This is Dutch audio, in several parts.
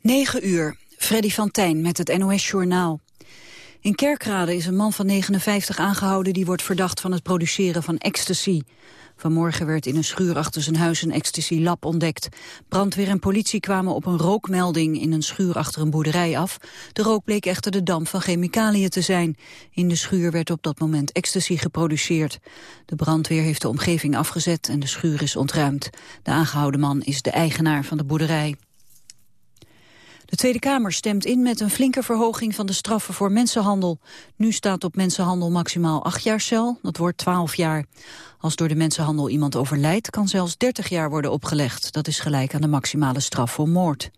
9 uur, Freddy van Tijn met het NOS-journaal. In Kerkrade is een man van 59 aangehouden... die wordt verdacht van het produceren van ecstasy. Vanmorgen werd in een schuur achter zijn huis een ecstasy-lab ontdekt. Brandweer en politie kwamen op een rookmelding in een schuur achter een boerderij af. De rook bleek echter de damp van chemicaliën te zijn. In de schuur werd op dat moment ecstasy geproduceerd. De brandweer heeft de omgeving afgezet en de schuur is ontruimd. De aangehouden man is de eigenaar van de boerderij. De Tweede Kamer stemt in met een flinke verhoging van de straffen voor mensenhandel. Nu staat op mensenhandel maximaal acht jaar cel, dat wordt twaalf jaar. Als door de mensenhandel iemand overlijdt, kan zelfs 30 jaar worden opgelegd. Dat is gelijk aan de maximale straf voor moord.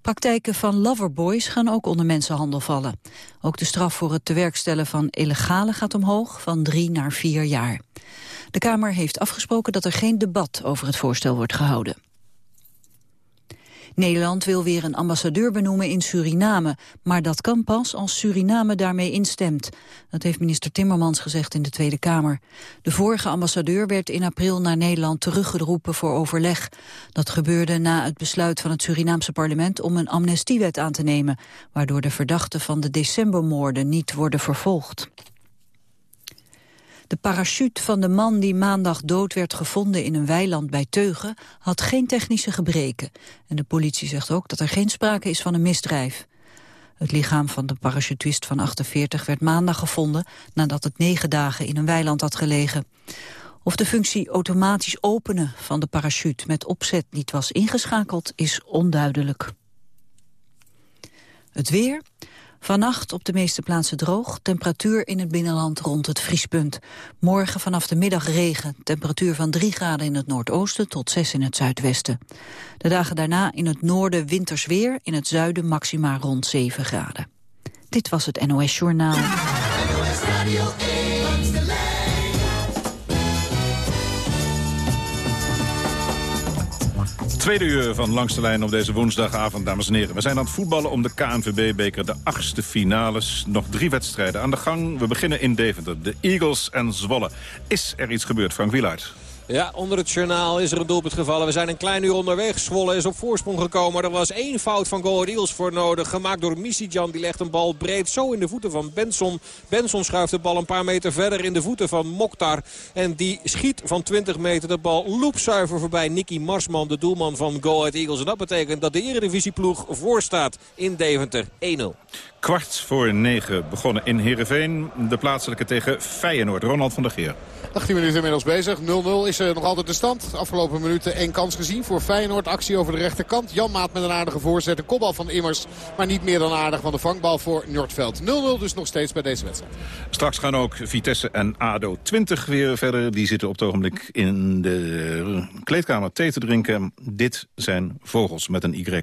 Praktijken van loverboys gaan ook onder mensenhandel vallen. Ook de straf voor het tewerkstellen van illegale gaat omhoog, van drie naar vier jaar. De Kamer heeft afgesproken dat er geen debat over het voorstel wordt gehouden. Nederland wil weer een ambassadeur benoemen in Suriname. Maar dat kan pas als Suriname daarmee instemt. Dat heeft minister Timmermans gezegd in de Tweede Kamer. De vorige ambassadeur werd in april naar Nederland teruggeroepen voor overleg. Dat gebeurde na het besluit van het Surinaamse parlement om een amnestiewet aan te nemen. Waardoor de verdachten van de decembermoorden niet worden vervolgd. De parachute van de man die maandag dood werd gevonden in een weiland bij Teugen had geen technische gebreken. En de politie zegt ook dat er geen sprake is van een misdrijf. Het lichaam van de parachutist van 48 werd maandag gevonden nadat het negen dagen in een weiland had gelegen. Of de functie automatisch openen van de parachute met opzet niet was ingeschakeld is onduidelijk. Het weer. Vannacht op de meeste plaatsen droog, temperatuur in het binnenland rond het vriespunt. Morgen vanaf de middag regen, temperatuur van 3 graden in het noordoosten tot 6 in het zuidwesten. De dagen daarna in het noorden winters weer, in het zuiden maxima rond 7 graden. Dit was het NOS Journaal. Tweede uur van Langste Lijn op deze woensdagavond, dames en heren. We zijn aan het voetballen om de KNVB-beker, de achtste finales. Nog drie wedstrijden aan de gang. We beginnen in Deventer, de Eagles en Zwolle. Is er iets gebeurd, Frank Wielaert? Ja, onder het journaal is er een doelpunt gevallen. We zijn een klein uur onderweg. Zwolle is op voorsprong gekomen. Er was één fout van Go Eagles voor nodig. Gemaakt door Misijan. Die legt een bal breed zo in de voeten van Benson. Benson schuift de bal een paar meter verder in de voeten van Mokhtar. En die schiet van 20 meter de bal loopzuiver voorbij. Nicky Marsman, de doelman van Go Eagles. En dat betekent dat de eredivisieploeg voorstaat in Deventer 1-0. Kwart voor negen begonnen in Heerenveen. De plaatselijke tegen Feyenoord. Ronald van der Geer. 18 minuten inmiddels bezig. 0-0 is er nog altijd de stand. Afgelopen minuten één kans gezien voor Feyenoord. Actie over de rechterkant. Jan Maat met een aardige voorzet. Een kopbal van Immers. Maar niet meer dan aardig van de vangbal voor Noordveld. 0-0 dus nog steeds bij deze wedstrijd. Straks gaan ook Vitesse en ADO 20 weer verder. Die zitten op het ogenblik in de kleedkamer thee te drinken. Dit zijn vogels met een Y.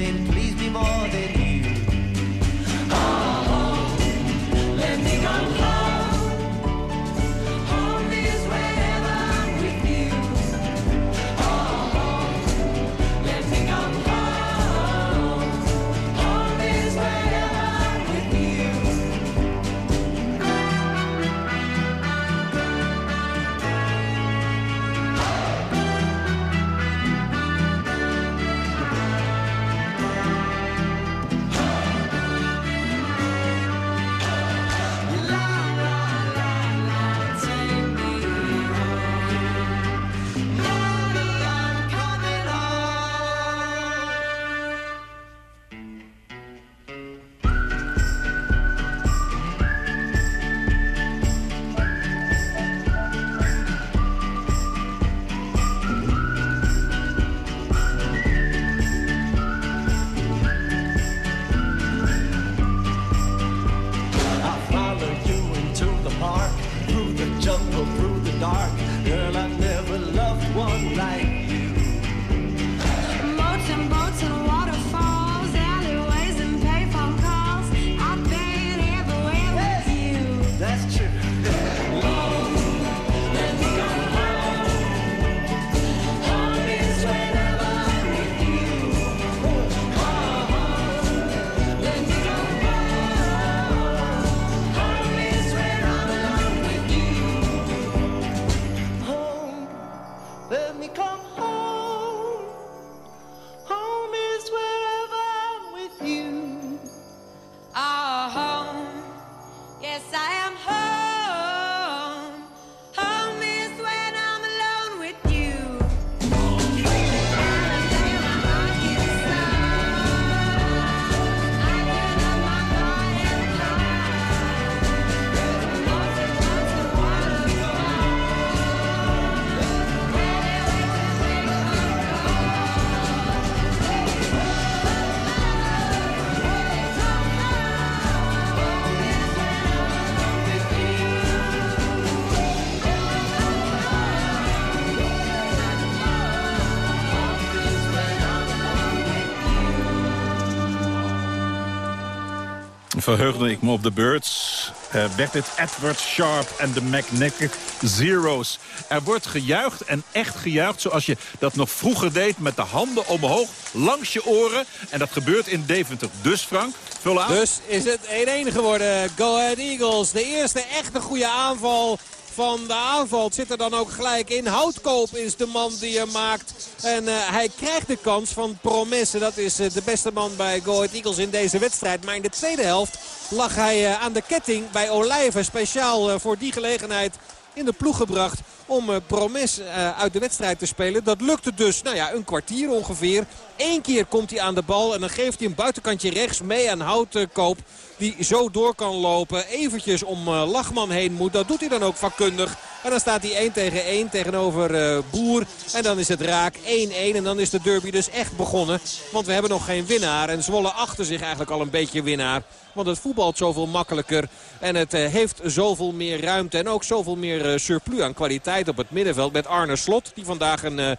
something, please be more than verheugde ik me op de Birds. Uh, werd het Edward Sharp en de Magnetic Zeros. Er wordt gejuicht en echt gejuicht zoals je dat nog vroeger deed... met de handen omhoog, langs je oren. En dat gebeurt in Deventer. Dus Frank, vul aan. Dus is het 1-1 geworden. Go Ahead Eagles. De eerste echte goede aanval van de aanval zit er dan ook gelijk in. Houtkoop is de man die hem maakt. En uh, hij krijgt de kans van Promesse. Dat is uh, de beste man bij Go Ahead Eagles in deze wedstrijd. Maar in de tweede helft lag hij uh, aan de ketting bij Olijven. Speciaal voor die gelegenheid in de ploeg gebracht om Promes uit de wedstrijd te spelen. Dat lukte dus nou ja, een kwartier ongeveer. Eén keer komt hij aan de bal en dan geeft hij een buitenkantje rechts mee aan Houtkoop. Die zo door kan lopen. Eventjes om uh, Lachman heen moet. Dat doet hij dan ook vakkundig. En dan staat hij 1 tegen 1 tegenover uh, Boer. En dan is het raak 1-1. En dan is de derby dus echt begonnen. Want we hebben nog geen winnaar. En Zwolle achter zich eigenlijk al een beetje winnaar. Want het voetbalt zoveel makkelijker. En het uh, heeft zoveel meer ruimte. En ook zoveel meer surplus aan kwaliteit op het middenveld. Met Arne Slot. Die vandaag een,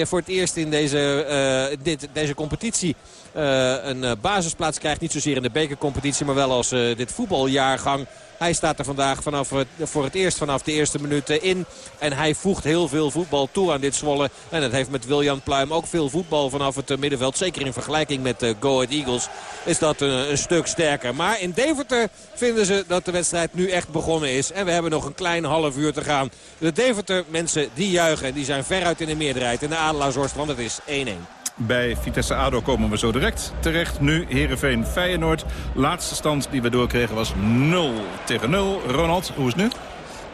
voor het eerst in deze, dit, deze competitie een basisplaats krijgt. Niet zozeer in de bekercompetitie. Maar wel als dit voetbaljaargang hij staat er vandaag vanaf, voor het eerst vanaf de eerste minuten in. En hij voegt heel veel voetbal toe aan dit Zwolle. En het heeft met Wiljan Pluim ook veel voetbal vanaf het middenveld. Zeker in vergelijking met de Go Ahead Eagles is dat een, stuk sterker. Maar in Deventer vinden ze dat de wedstrijd nu echt begonnen is. En we hebben nog een klein half uur te gaan. De Deventer mensen die juichen en die zijn veruit in de meerderheid. In de Adelaarshorst, want het is 1-1. Bij Vitesse ADO komen we zo direct terecht. Nu Heerenveen Feyenoord. Laatste stand die we doorkregen was 0 tegen 0. Ronald, hoe is het nu?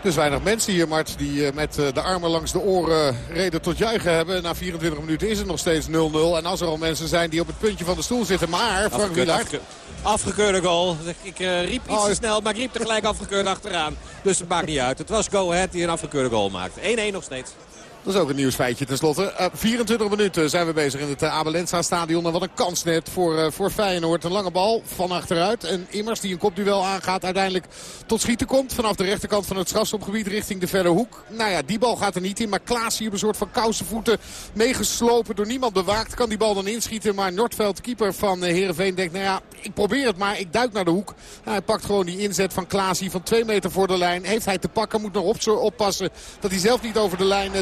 Dus weinig mensen hier, Mart, die eh, met eh, de armen langs de oren reden tot juichen hebben. Na 24 minuten is het nog steeds 0-0. En als er al mensen zijn die op het puntje van de stoel zitten. Maar, Frank Wielaert... Afgekeurde goal. Ik uh, riep iets oh, te snel, maar ik riep tegelijk afgekeurd achteraan. Dus het maakt niet uit. Het was Go Ahead die een afgekeurde goal maakte. 1-1 nog steeds. Dat is ook een nieuwsfeitje tenslotte. Uh, 24 minuten zijn we bezig in het uh, Abelensa stadion. En wat een kans net voor, uh, voor Feyenoord. Een lange bal van achteruit. En Immers die een kopduel aangaat uiteindelijk tot schieten komt. Vanaf de rechterkant van het strafschopgebied richting de verre hoek. Nou ja, die bal gaat er niet in. Maar Klaas hier op een soort van kousenvoeten meegeslopen. Door niemand bewaakt kan die bal dan inschieten. Maar Nordveld, keeper van Heerenveen, denkt nou ja, ik probeer het maar. Ik duik naar de hoek. Nou, hij pakt gewoon die inzet van Klaas hier van twee meter voor de lijn. Heeft hij te pakken. Moet nog op, oppassen dat hij zelf niet over de lijn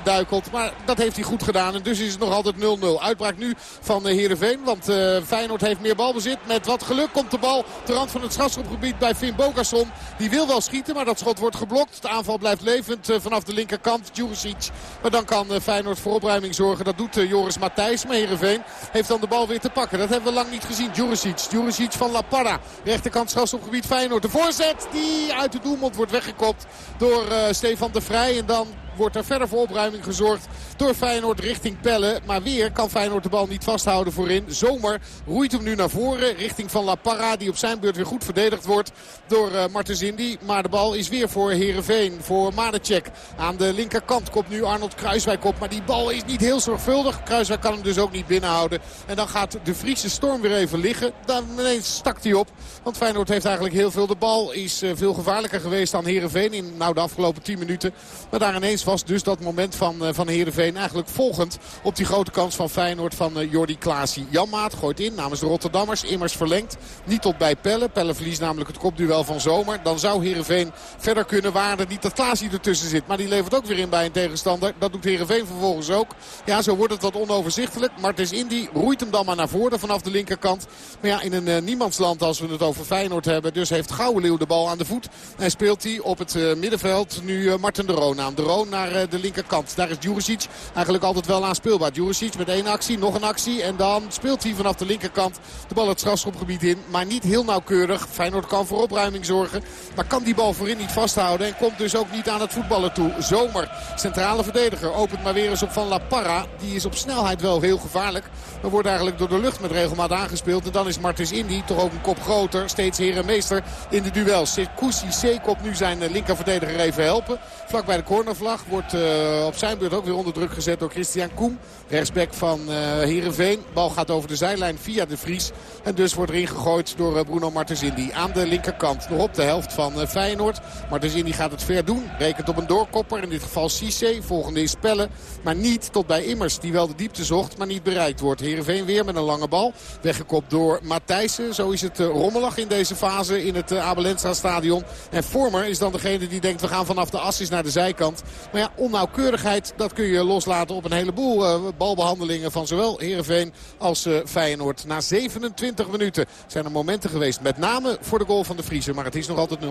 Maar dat heeft hij goed gedaan. En dus is het nog altijd 0-0. Uitbraak nu van Heerenveen. Want uh, Feyenoord heeft meer balbezit. Met wat geluk komt de bal ter rand van het strafschopgebied bij Finn Bogason. Die wil wel schieten, maar dat schot wordt geblokt. De aanval blijft levend uh, vanaf de linkerkant. Juricic. Maar dan kan Feyenoord voor opruiming zorgen. Dat doet Joris Matthijs. Maar Heerenveen heeft dan de bal weer te pakken. Dat hebben we lang niet gezien. Juricic. Juricic van La Parra. Rechterkant strafschopgebied Feyenoord. De voorzet die uit de doelmond wordt weggekopt door Stefan de Vrij. En dan wordt er verder voor opruiming gezorgd door Feyenoord richting Pelle. Maar weer kan Feyenoord de bal niet vasthouden voorin. Zomer roeit hem nu naar voren richting Van La Parra. Die op zijn beurt weer goed verdedigd wordt door uh, Martens Indy. Maar de bal is weer voor Herenveen, voor Madecek. Aan de linkerkant komt nu Arnold Kruiswijk op. Maar die bal is niet heel zorgvuldig. Kruiswijk kan hem dus ook niet binnenhouden. En dan gaat de Friese storm weer even liggen. Dan ineens stak hij op. Want Feyenoord heeft eigenlijk heel veel de bal. Is uh, veel gevaarlijker geweest dan Herenveen in nou, de afgelopen 10 minuten. Maar daar ineens was dus dat moment van, uh, van Heerenveen eigenlijk volgend op die grote kans van Feyenoord van uh, Jordi Klaasie. Janmaat gooit in namens de Rotterdammers. Immers verlengt. Niet tot bij Pelle. Pelle verliest namelijk het kopduel van Zomer. Dan zou Heerenveen verder kunnen waarden. Niet dat Klaasie ertussen zit. Maar die levert ook weer in bij een tegenstander. Dat doet Heerenveen vervolgens ook. Ja, zo wordt het wat onoverzichtelijk. Martens Indy roeit hem dan maar naar voren vanaf de linkerkant. Maar ja, in een uh, niemandsland als we het over Feyenoord hebben. Dus heeft Leeuw de bal aan de voet. En speelt hij op het middenveld nu uh, Martin de Roon aan. De Roon naar de linkerkant. Daar is Juricic eigenlijk altijd wel aan speelbaar. Juricic met één actie, nog een actie. En dan speelt hij vanaf de linkerkant de bal het strafschopgebied in. Maar niet heel nauwkeurig. Feyenoord kan voor opruiming zorgen. Maar kan die bal voorin niet vasthouden. En komt dus ook niet aan het voetballen toe. Zomer, centrale verdediger, opent maar weer eens op Van La Parra. Die is op snelheid wel heel gevaarlijk. Maar wordt eigenlijk door de lucht met regelmaat aangespeeld. En dan is Martins Indy toch ook een kop groter. Steeds heer en meester in de duel. Sekousi komt nu zijn linkerverdediger even helpen. Vlak bij de cornervlag wordt uh, op zijn beurt ook weer onder druk gezet door Christian Koem. Rechtsback van uh, Heerenveen. Bal gaat over de zijlijn via de Vries. En dus wordt erin gegooid door uh, Bruno Martensindi. Aan de linkerkant. Nog op de helft van uh, Feyenoord. Martensindi gaat het ver doen. Rekent op een doorkopper. In dit geval Cissé. Volgende is Pelle. Maar niet tot bij Immers. Die wel de diepte zocht. Maar niet bereikt wordt. Heerenveen weer met een lange bal. Weggekopt door Matthijssen. Zo is het rommelig in deze fase in het Abelensra stadion. En Vormer is dan degene die denkt we gaan vanaf de assis naar de zijkant. Maar ja, onnauwkeurigheid dat kun je loslaten op een heleboel balbehandelingen van zowel Heerenveen als uh, Feyenoord. Na 27 minuten zijn er momenten geweest. Met name voor de goal van de Vriezen. Maar het is nog altijd 0-0.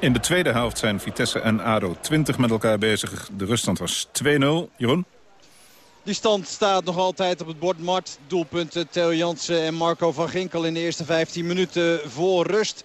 In de tweede helft zijn Vitesse en ADO 20 met elkaar bezig. De ruststand was 2-0. Jeroen? Die stand staat nog altijd op het bord. Mart, doelpunten Theo Jansen en Marco van Ginkel in de eerste 15 minuten voor rust.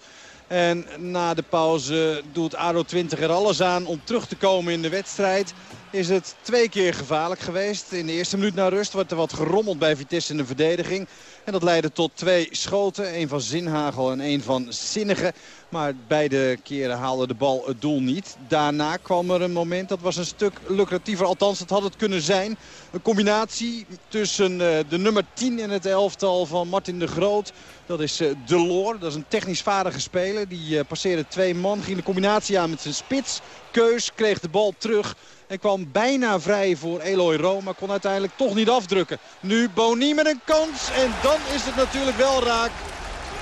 En na de pauze doet ADO 20 er alles aan om terug te komen in de wedstrijd is het twee keer gevaarlijk geweest. In de eerste minuut na rust wordt er wat gerommeld bij Vitesse in de verdediging. En dat leidde tot twee schoten. Een van Zinhagel en een van Zinnige. Maar beide keren haalde de bal het doel niet. Daarna kwam er een moment, dat was een stuk lucratiever. Althans, dat had het kunnen zijn. Een combinatie tussen eh, de nummer 10 in het elftal van Martin de Groot. Dat is uh, Delors, dat is een technisch vaardige speler. Die uh, passeerde twee man, ging de combinatie aan met zijn spits. Keus kreeg de bal terug. En kwam bijna vrij voor Eloy Roma. Kon uiteindelijk toch niet afdrukken. Nu Boni met een kans. En dan is het natuurlijk wel raak.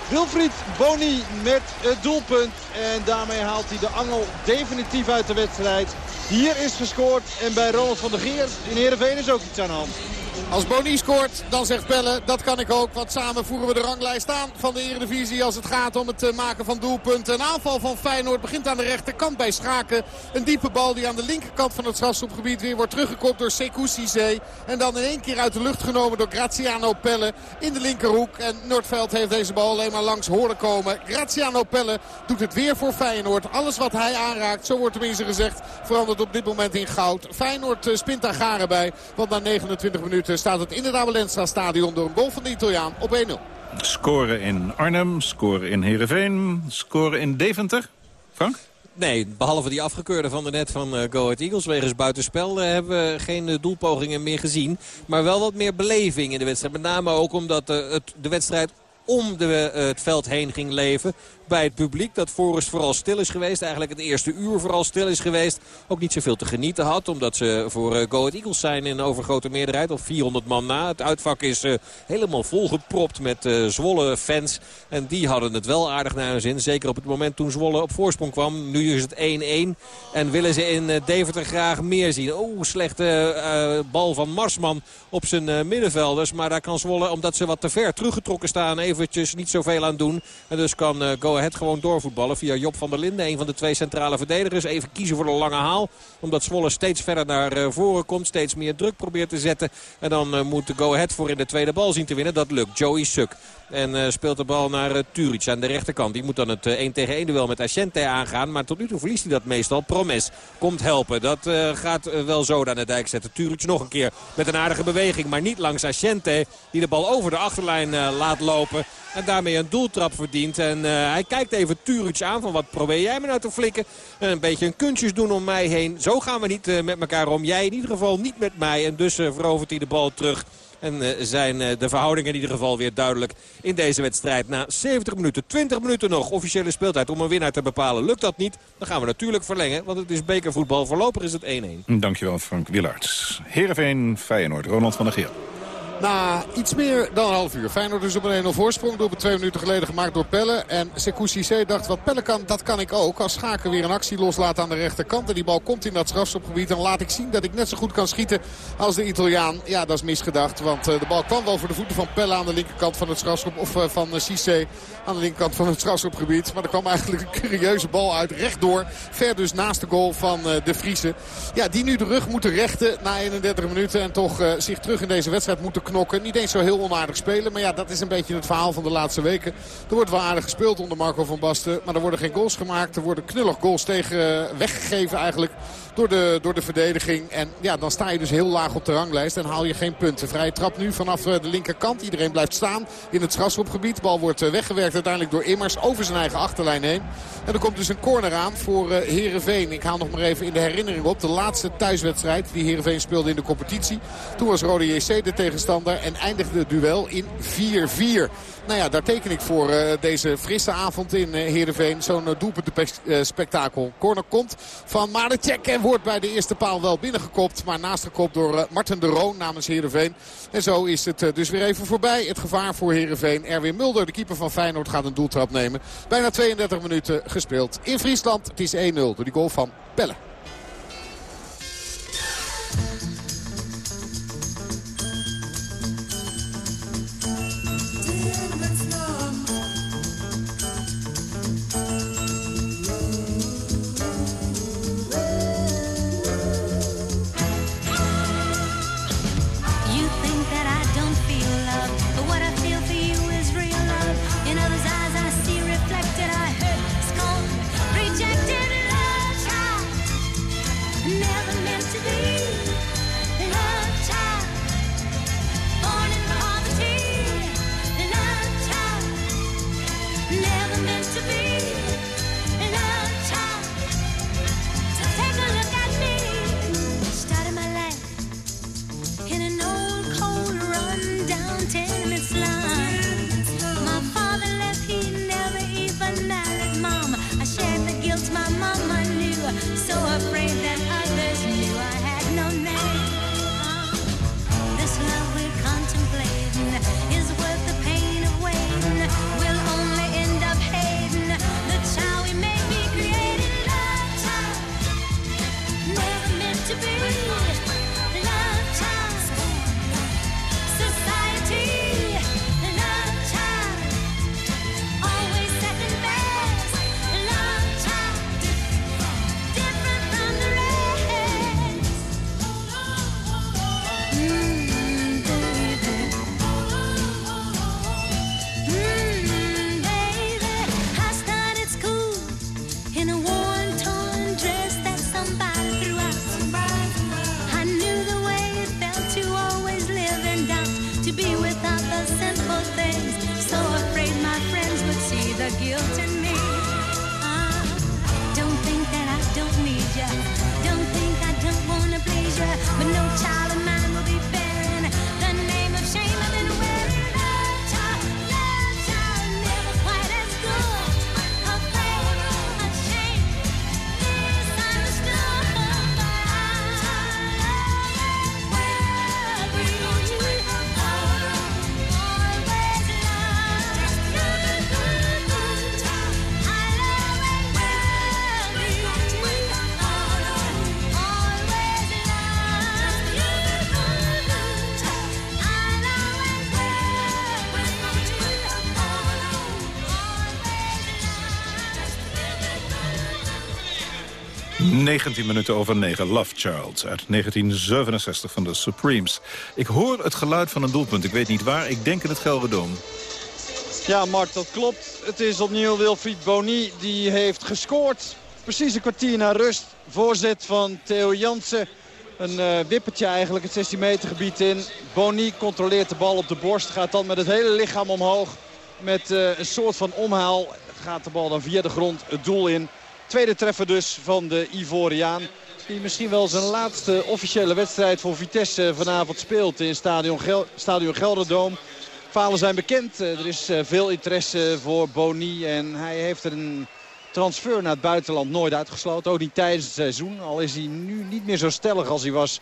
Wilfried Boni met het doelpunt. En daarmee haalt hij de angel definitief uit de wedstrijd. Hier is gescoord. En bij Ronald van der Geer in Heerenveen is ook iets aan de hand. Als Boni scoort, dan zegt Pelle, dat kan ik ook. Want samen voeren we de ranglijst aan van de Eredivisie als het gaat om het eh, maken van doelpunten. Een aanval van Feyenoord begint aan de rechterkant bij Schaken. Een diepe bal die aan de linkerkant van het strafschopgebied weer wordt teruggekopt door Sekou. En dan in één keer uit de lucht genomen door Graziano Pelle in de linkerhoek. En Noordveld heeft deze bal alleen maar langs horen komen. Graziano Pelle doet het weer voor Feyenoord. Alles wat hij aanraakt, zo wordt tenminste gezegd, verandert op dit moment in goud. Feyenoord eh, spint daar garen bij, want na 29 minuten staat het in het Abelensa stadion door een goal van de Italiaan op 1-0. Scoren in Arnhem, scoren in Heerenveen, scoren in Deventer. Frank? Nee, behalve die afgekeurde van de net van uh, Go Ahead Eagles wegens buitenspel... Uh, hebben we geen uh, doelpogingen meer gezien. Maar wel wat meer beleving in de wedstrijd. Met name ook omdat het, de wedstrijd om de, het veld heen ging leven bij het publiek. Dat Forrest vooral stil is geweest. Eigenlijk het eerste uur vooral stil is geweest. Ook niet zoveel te genieten had. Omdat ze voor uh, Go Ahead Eagles zijn in overgrote meerderheid. Of 400 man na. Het uitvak is uh, helemaal volgepropt met uh, Zwolle fans. En die hadden het wel aardig naar hun zin. Zeker op het moment toen Zwolle op voorsprong kwam. Nu is het 1-1. En willen ze in Deventer graag meer zien. Oh, slechte bal van Marsman op zijn middenvelders. Maar daar kan Zwolle, omdat ze wat te ver teruggetrokken staan... eventjes niet zoveel aan doen. En dus kan Go Ahead gewoon doorvoetballen via Job van der Linden. Een van de twee centrale verdedigers. Even kiezen voor de lange haal. Omdat Zwolle steeds verder naar eh, voren komt. Steeds meer druk probeert te zetten. En dan uh, moet Go Ahead voor in de tweede bal zien te winnen. Dat lukt. Joey Suk. En uh, speelt de bal naar Turic aan de rechterkant. Die moet dan het uh, 1 tegen 1 duel met Ascente aangaan. Maar tot nu toe verliest hij dat meestal. Promes komt helpen. Dat gaat wel zo aan de dijk zetten. Turic nog een keer met een aardige beweging. Maar niet langs Ascente. Die de bal over de achterlijn laat lopen. En daarmee een doeltrap verdient. En hij kijkt even Turic aan. Van wat probeer jij me nou te flikken? een beetje een kunstjes doen om mij heen. Zo gaan we niet met elkaar om. Jij in ieder geval niet met mij. En dus verovert hij de bal terug En zijn de verhoudingen in ieder geval weer duidelijk in deze wedstrijd. Na 70 minuten, 20 minuten nog officiële speeltijd om een winnaar te bepalen. Lukt dat niet, dan gaan we natuurlijk verlengen. Want het is bekervoetbal. Voorlopig is het 1-1. Dankjewel Frank Willaerts. Heerenveen, Feyenoord, Ronald van der Geer. Na iets meer dan een half uur. Feyenoord dus op een 1-0 voorsprong. Door twee minuten geleden gemaakt door Pelle. En Sekou Cissé dacht wat Pelle kan, dat kan ik ook. Als Schaken weer een actie loslaat aan de rechterkant. En die bal komt in dat strafschopgebied. Dan laat ik zien dat ik net zo goed kan schieten als de Italiaan. Ja, dat is misgedacht. Want uh, de bal kwam wel voor de voeten van Pelle aan de linkerkant van het strafschop. Of uh, van uh, Cissé aan de linkerkant van het strafschopgebied. Maar er kwam eigenlijk een curieuze bal uit. Rechtdoor. Ver dus naast de goal van de Friese. Ja, die nu de rug moeten rechten na 31 minuten. En toch zich terug in deze wedstrijd moeten knokken. Niet eens zo heel onaardig spelen. Maar ja, dat is een beetje het verhaal van de laatste weken. Er wordt wel aardig gespeeld onder Marco van Basten. Maar er worden geen goals gemaakt. Er worden knullig goals tegen eh, weggegeven eigenlijk door de, door de verdediging. En ja, dan sta je dus heel laag op de ranglijst en haal je geen punten. Vrije trap nu vanaf eh, de linkerkant. Iedereen blijft staan in het strafschopgebied. Bal wordt eh, weggewerkt uiteindelijk door Immers over zijn eigen achterlijn heen. En er komt dus een corner aan voor Herenveen. Ik haal nog maar even in de herinnering op. De laatste thuiswedstrijd die Herenveen speelde in de competitie. Toen was Rode JC de tegenstander en eindigde het duel in 4-4. Nou ja, daar teken ik voor deze frisse avond in Heerenveen. Zo'n uh, doelpuntenspektakel. Corner komt van Malecek en wordt bij de eerste paal wel binnengekopt. Maar naastgekopt door Marten de Roon namens Heerenveen. En zo is het dus weer even voorbij. Het gevaar voor Heerenveen. Erwin Mulder, de keeper van Feyenoord, gaat een doeltrap nemen. Bijna 32 minuten gespeeld in Friesland. Het is 1-0 door die goal van Pelle. ...19 minuten over 9, Love Child uit 1967 van de Supremes. Ik hoor het geluid van een doelpunt. Ik weet niet waar, ik denk in het Gelredome. Ja, Mark, dat klopt. Het is opnieuw Wilfried Boni. Die heeft gescoord. Precies een kwartier na rust. Voorzet van Theo Jansen. Een uh, wippertje eigenlijk, het 16 meter gebied in. Boni controleert de bal op de borst. Gaat dan met het hele lichaam omhoog. Met uh, een soort van omhaal. Gaat de bal dan via de grond het doel in. Tweede treffer dus van de Ivoriaan. Die misschien wel zijn laatste officiële wedstrijd voor Vitesse vanavond speelt in Stadion, Stadion Gelderdoom. Falen zijn bekend. Er is veel interesse voor Boni. En hij heeft een transfer naar het buitenland nooit uitgesloten. Ook niet tijdens het seizoen. Al is hij nu niet meer zo stellig als hij was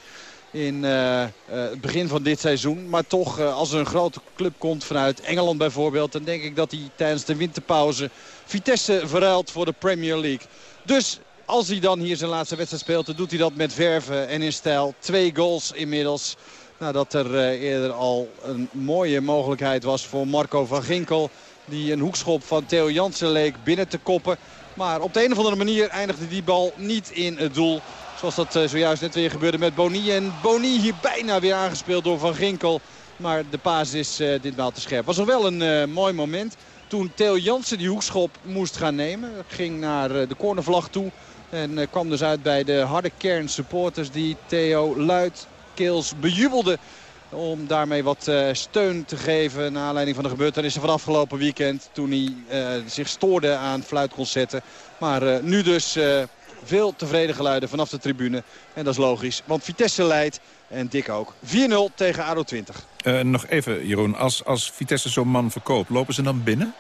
in uh, het begin van dit seizoen. Maar toch, als er een grote club komt vanuit Engeland bijvoorbeeld... dan denk ik dat hij tijdens de winterpauze Vitesse verruilt voor de Premier League. Dus als hij dan hier zijn laatste wedstrijd speelt... dan doet hij dat met verven en in stijl. Twee goals inmiddels. Nadat er eerder al een mooie mogelijkheid was voor Marco van Ginkel... die een hoekschop van Theo Jansen leek binnen te koppen. Maar op de een of andere manier eindigde die bal niet in het doel... Zoals dat uh, zojuist net weer gebeurde met Boni. En Boni hier bijna weer aangespeeld door Van Ginkel. Maar de paas is uh, ditmaal te scherp. Was nog wel een mooi moment. Toen Theo Jansen die hoekschop moest gaan nemen. Ging naar de cornervlag toe. En kwam dus uit bij de harde kern supporters die Theo luidkeels bejubelden. Om daarmee wat uh, steun te geven naar aanleiding van de gebeurtenissen van afgelopen weekend. Toen hij zich stoorde aan fluitconcerten. Maar nu dus veel tevreden geluiden vanaf de tribune. En dat is logisch, want Vitesse leidt en Dick ook. 4-0 tegen ADO 20. Uh, nog even, Jeroen. Als, als Vitesse zo'n man verkoopt, lopen ze dan binnen?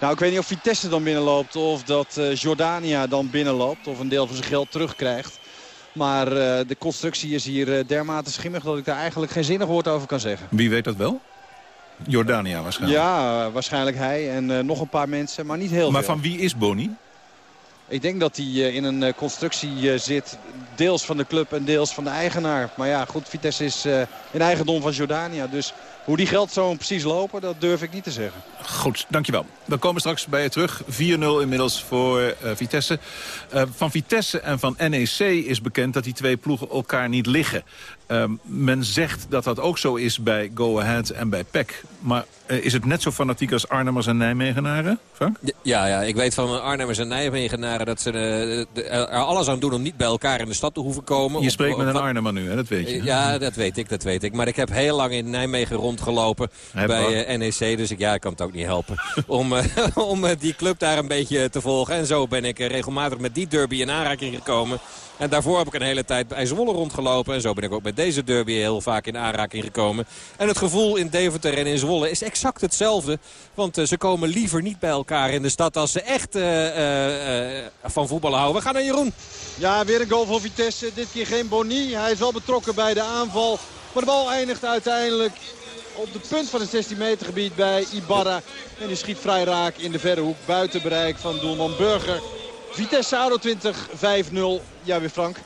Nou, ik weet niet of Vitesse dan binnenloopt of dat uh, Jordania dan binnenloopt. Of een deel van zijn geld terugkrijgt. Maar uh, de constructie is hier dermate schimmig dat ik daar eigenlijk geen zinnig woord over kan zeggen. Wie weet dat wel? Jordania waarschijnlijk. Ja, waarschijnlijk hij en nog een paar mensen, maar niet heel maar veel. van wie is Boni? Ik denk dat hij in een constructie zit. Deels van de club en deels van de eigenaar. Maar ja, goed, Vitesse is in eigendom van Jordania. Dus hoe die geldstromen precies lopen, dat durf ik niet te zeggen. Goed, dankjewel. We komen straks bij je terug. 4-0 inmiddels voor Vitesse. Van Vitesse en van NEC is bekend dat die twee ploegen elkaar niet liggen. Uh, men zegt dat dat ook zo is bij Go Ahead en bij PEC. Maar uh, is het net zo fanatiek als Arnhemmers en Nijmegenaren, Frank? Ja, ja, ik weet van Arnhemmers en Nijmegenaren dat ze uh, er alles aan doen om niet bij elkaar in de stad te hoeven komen. Je spreekt op, met een Arnhemmer nu, hè? dat weet je. Ja, dat weet ik, dat weet ik. Maar ik heb heel lang in Nijmegen rondgelopen bij NEC. Dus ik, ja, ik kan het ook niet helpen. om om die club daar een beetje te volgen. En zo ben ik regelmatig met die derby in aanraking gekomen. En daarvoor heb ik een hele tijd bij Zwolle rondgelopen. En zo ben ik ook met deze derby heel vaak in aanraking gekomen. En het gevoel in Deventer en in Zwolle is exact hetzelfde. Want uh, ze komen liever niet bij elkaar in de stad als ze echt uh, uh, van voetballen houden. We gaan naar Jeroen. Ja, weer een goal voor Vitesse. Dit keer geen Boni. Hij is wel betrokken bij de aanval. Maar de bal eindigt uiteindelijk op de punt van het 16 meter gebied bij Ibarra. En die schiet vrij raak in de verre hoek. Buiten bereik van doelman Burger. Vitesse Auto 20, 5-0. Ja, weer Frank.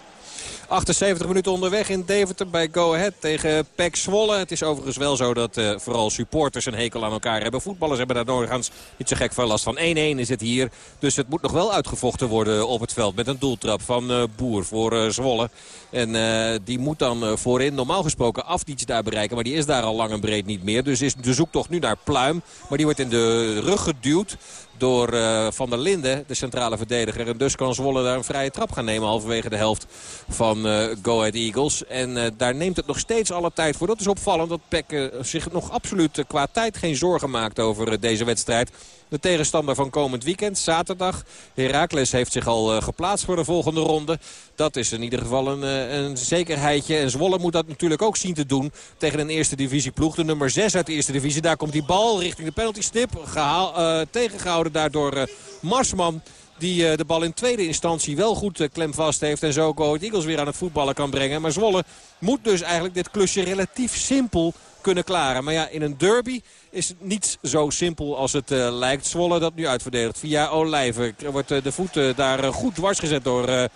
78 minuten onderweg in Deventer bij Go Ahead tegen PEC Zwolle. Het is overigens wel zo dat uh, vooral supporters een hekel aan elkaar hebben. Voetballers hebben daar doorgaans niet zo gek veel last van. 1-1 is het hier. Dus het moet nog wel uitgevochten worden op het veld. Met een doeltrap van uh, Boer voor uh, Zwolle. En die moet dan voorin normaal gesproken Afdiets daar bereiken. Maar die is daar al lang en breed niet meer. Dus is de zoektocht nu naar Pluim. Maar die wordt in de rug geduwd door uh, Van der Linden, de centrale verdediger. En dus kan Zwolle daar een vrije trap gaan nemen halverwege de helft van uh, Go Ahead Eagles. En uh, daar neemt het nog steeds alle tijd voor. Dat is opvallend dat Peck zich nog absoluut qua tijd geen zorgen maakt over deze wedstrijd. De tegenstander van komend weekend, zaterdag. Heracles heeft zich al uh, geplaatst voor de volgende ronde. Dat is in ieder geval een, uh, een zekerheidje. En Zwolle moet dat natuurlijk ook zien te doen tegen een eerste divisie ploeg. De nummer 6 uit de eerste divisie. Daar komt die bal richting de penalty stip. Uh, tegengehouden daardoor Marsman. Die de bal in tweede instantie wel goed uh, klem vast heeft. En zo Go Eagles weer aan het voetballen kan brengen. Maar Zwolle moet dus eigenlijk dit klusje relatief simpel kunnen klaren. Maar ja, in een derby is het niet zo simpel als het uh, lijkt. Zwolle dat nu uitverdedigt via Olijven. Wordt uh, de voet uh, daar goed dwars gezet door...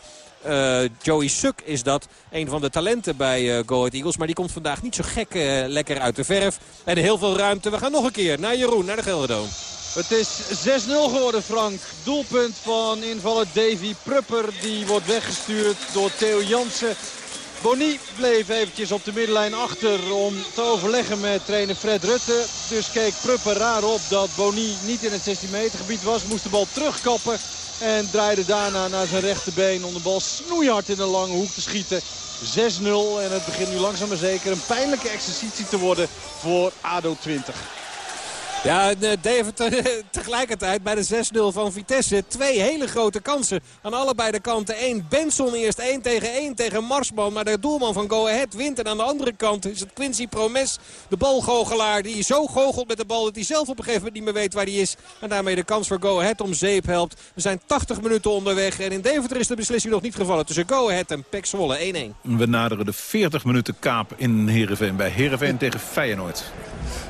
Joey Suk is dat. Een van de talenten bij Go Ahead Eagles. Maar die komt vandaag niet zo gek lekker uit de verf. En heel veel ruimte. We gaan nog een keer naar Jeroen, naar de Gelderdoom. Het is 6-0 geworden, Frank. Doelpunt van invaller Davy Prupper. Die wordt weggestuurd door Theo Jansen. Boni bleef eventjes op de middenlijn achter om te overleggen met trainer Fred Rutte. Dus keek Prupper raar op dat Boni niet in het 16 meter gebied was. Moest de bal terugkappen en draaide daarna naar zijn rechterbeen om de bal snoeihard in een lange hoek te schieten. 6-0 en het begint nu langzaam maar zeker een pijnlijke exercitie te worden voor ADO 20. Ja, David tegelijkertijd bij de 6-0 van Vitesse. Twee hele grote kansen aan allebei de kanten. Eén Benson eerst 1 tegen 1 tegen Marsman. Maar de doelman van Go Ahead wint. En aan de andere kant is het Quincy Promes, de balgoochelaar. Die zo goochelt met de bal dat hij zelf op een gegeven moment niet meer weet waar hij is. En daarmee de kans voor Go Ahead om zeep helpt. We zijn 80 minuten onderweg. En in Deventer is de beslissing nog niet gevallen tussen Go Ahead en Pek Zwolle 1-1. We naderen de 40 minuten kaap in Heerenveen. Bij Heerenveen tegen Feyenoord.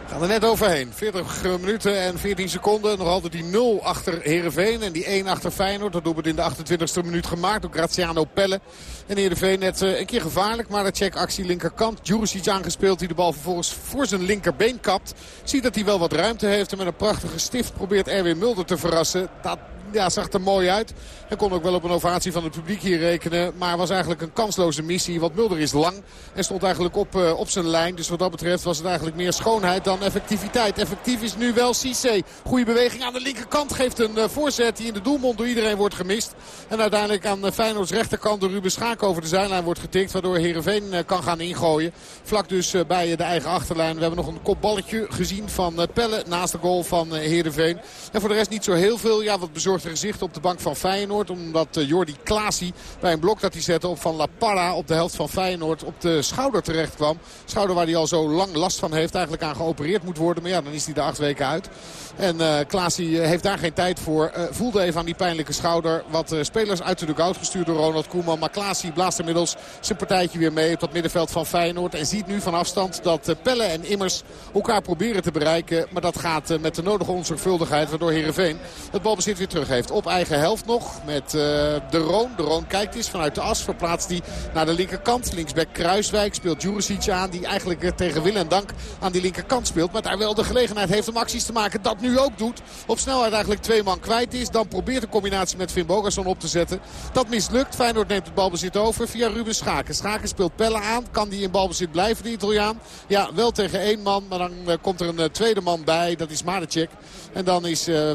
Gaan er net overheen. 40 minuten en 14 seconden. Nog altijd die 0 achter Heerenveen en die 1 achter Feyenoord. Dat doelpunt in de 28e minuut gemaakt door Graziano Pelle. En Heerenveen net uh, een keer gevaarlijk, maar de check actie linkerkant. Juricic aangespeeld die de bal vervolgens voor zijn linkerbeen kapt. Ziet dat hij wel wat ruimte heeft en met een prachtige stift probeert Erwin Mulder te verrassen. Dat ja, zag er mooi uit. Hij kon ook wel op een ovatie van het publiek hier rekenen. Maar was eigenlijk een kansloze missie. Want Mulder is lang en stond eigenlijk op, uh, op zijn lijn. Dus wat dat betreft was het eigenlijk meer schoonheid dan effectiviteit. Effectief is nu wel Cissé. Goede beweging aan de linkerkant. Geeft een uh, voorzet die in de doelmond door iedereen wordt gemist. En uiteindelijk aan uh, Feyenoords rechterkant door Ruben Schaak over de zijlijn wordt getikt. Waardoor Heerenveen kan gaan ingooien. Vlak dus bij de eigen achterlijn. We hebben nog een kopballetje gezien van Pelle naast de goal van Heerenveen. En voor de rest niet zo heel veel. Ja, wat bezorgd gezicht op de bank van Feyenoord. Omdat uh, Jordi Klaasie bij een blok dat hij zette op van La Parra op de helft van Feyenoord op de schouder terecht kwam. Schouder waar hij al zo lang last van heeft. Eigenlijk aan geopereerd moet worden. Maar ja, dan is hij er acht weken uit. En uh, heeft daar geen tijd voor. Voelde even aan die pijnlijke schouder. Wat spelers uit de dugout gestuurd door Ronald Koeman. Maar Klaasie blaast inmiddels zijn partijtje weer mee op dat middenveld van Feyenoord. En ziet nu van afstand dat Pelle en Immers elkaar proberen te bereiken. Maar dat gaat met de nodige onzorgvuldigheid. Waardoor Heerenveen het balbezit weer terug heeft. Op eigen helft nog met De Roon. De Roon kijkt eens vanuit de as. Verplaatst hij naar de linkerkant. Linksback Kruiswijk speelt Juricic aan. Die eigenlijk tegen wil en dank aan die linkerkant speelt. Maar daar wel de gelegenheid heeft om acties te maken. Dat nu ook doet. Op snelheid eigenlijk twee man kwijt is. Dan probeert de combinatie met Finn Bogason op te zetten. Dat mislukt. Feyenoord neemt het balbezit over via Ruben Schaken. Schaken speelt Pelle aan. Kan die in balbezit blijven, de Italiaan? Ja, wel tegen één man. Maar dan uh, komt er een tweede man bij. Dat is Madecek. En dan is uh,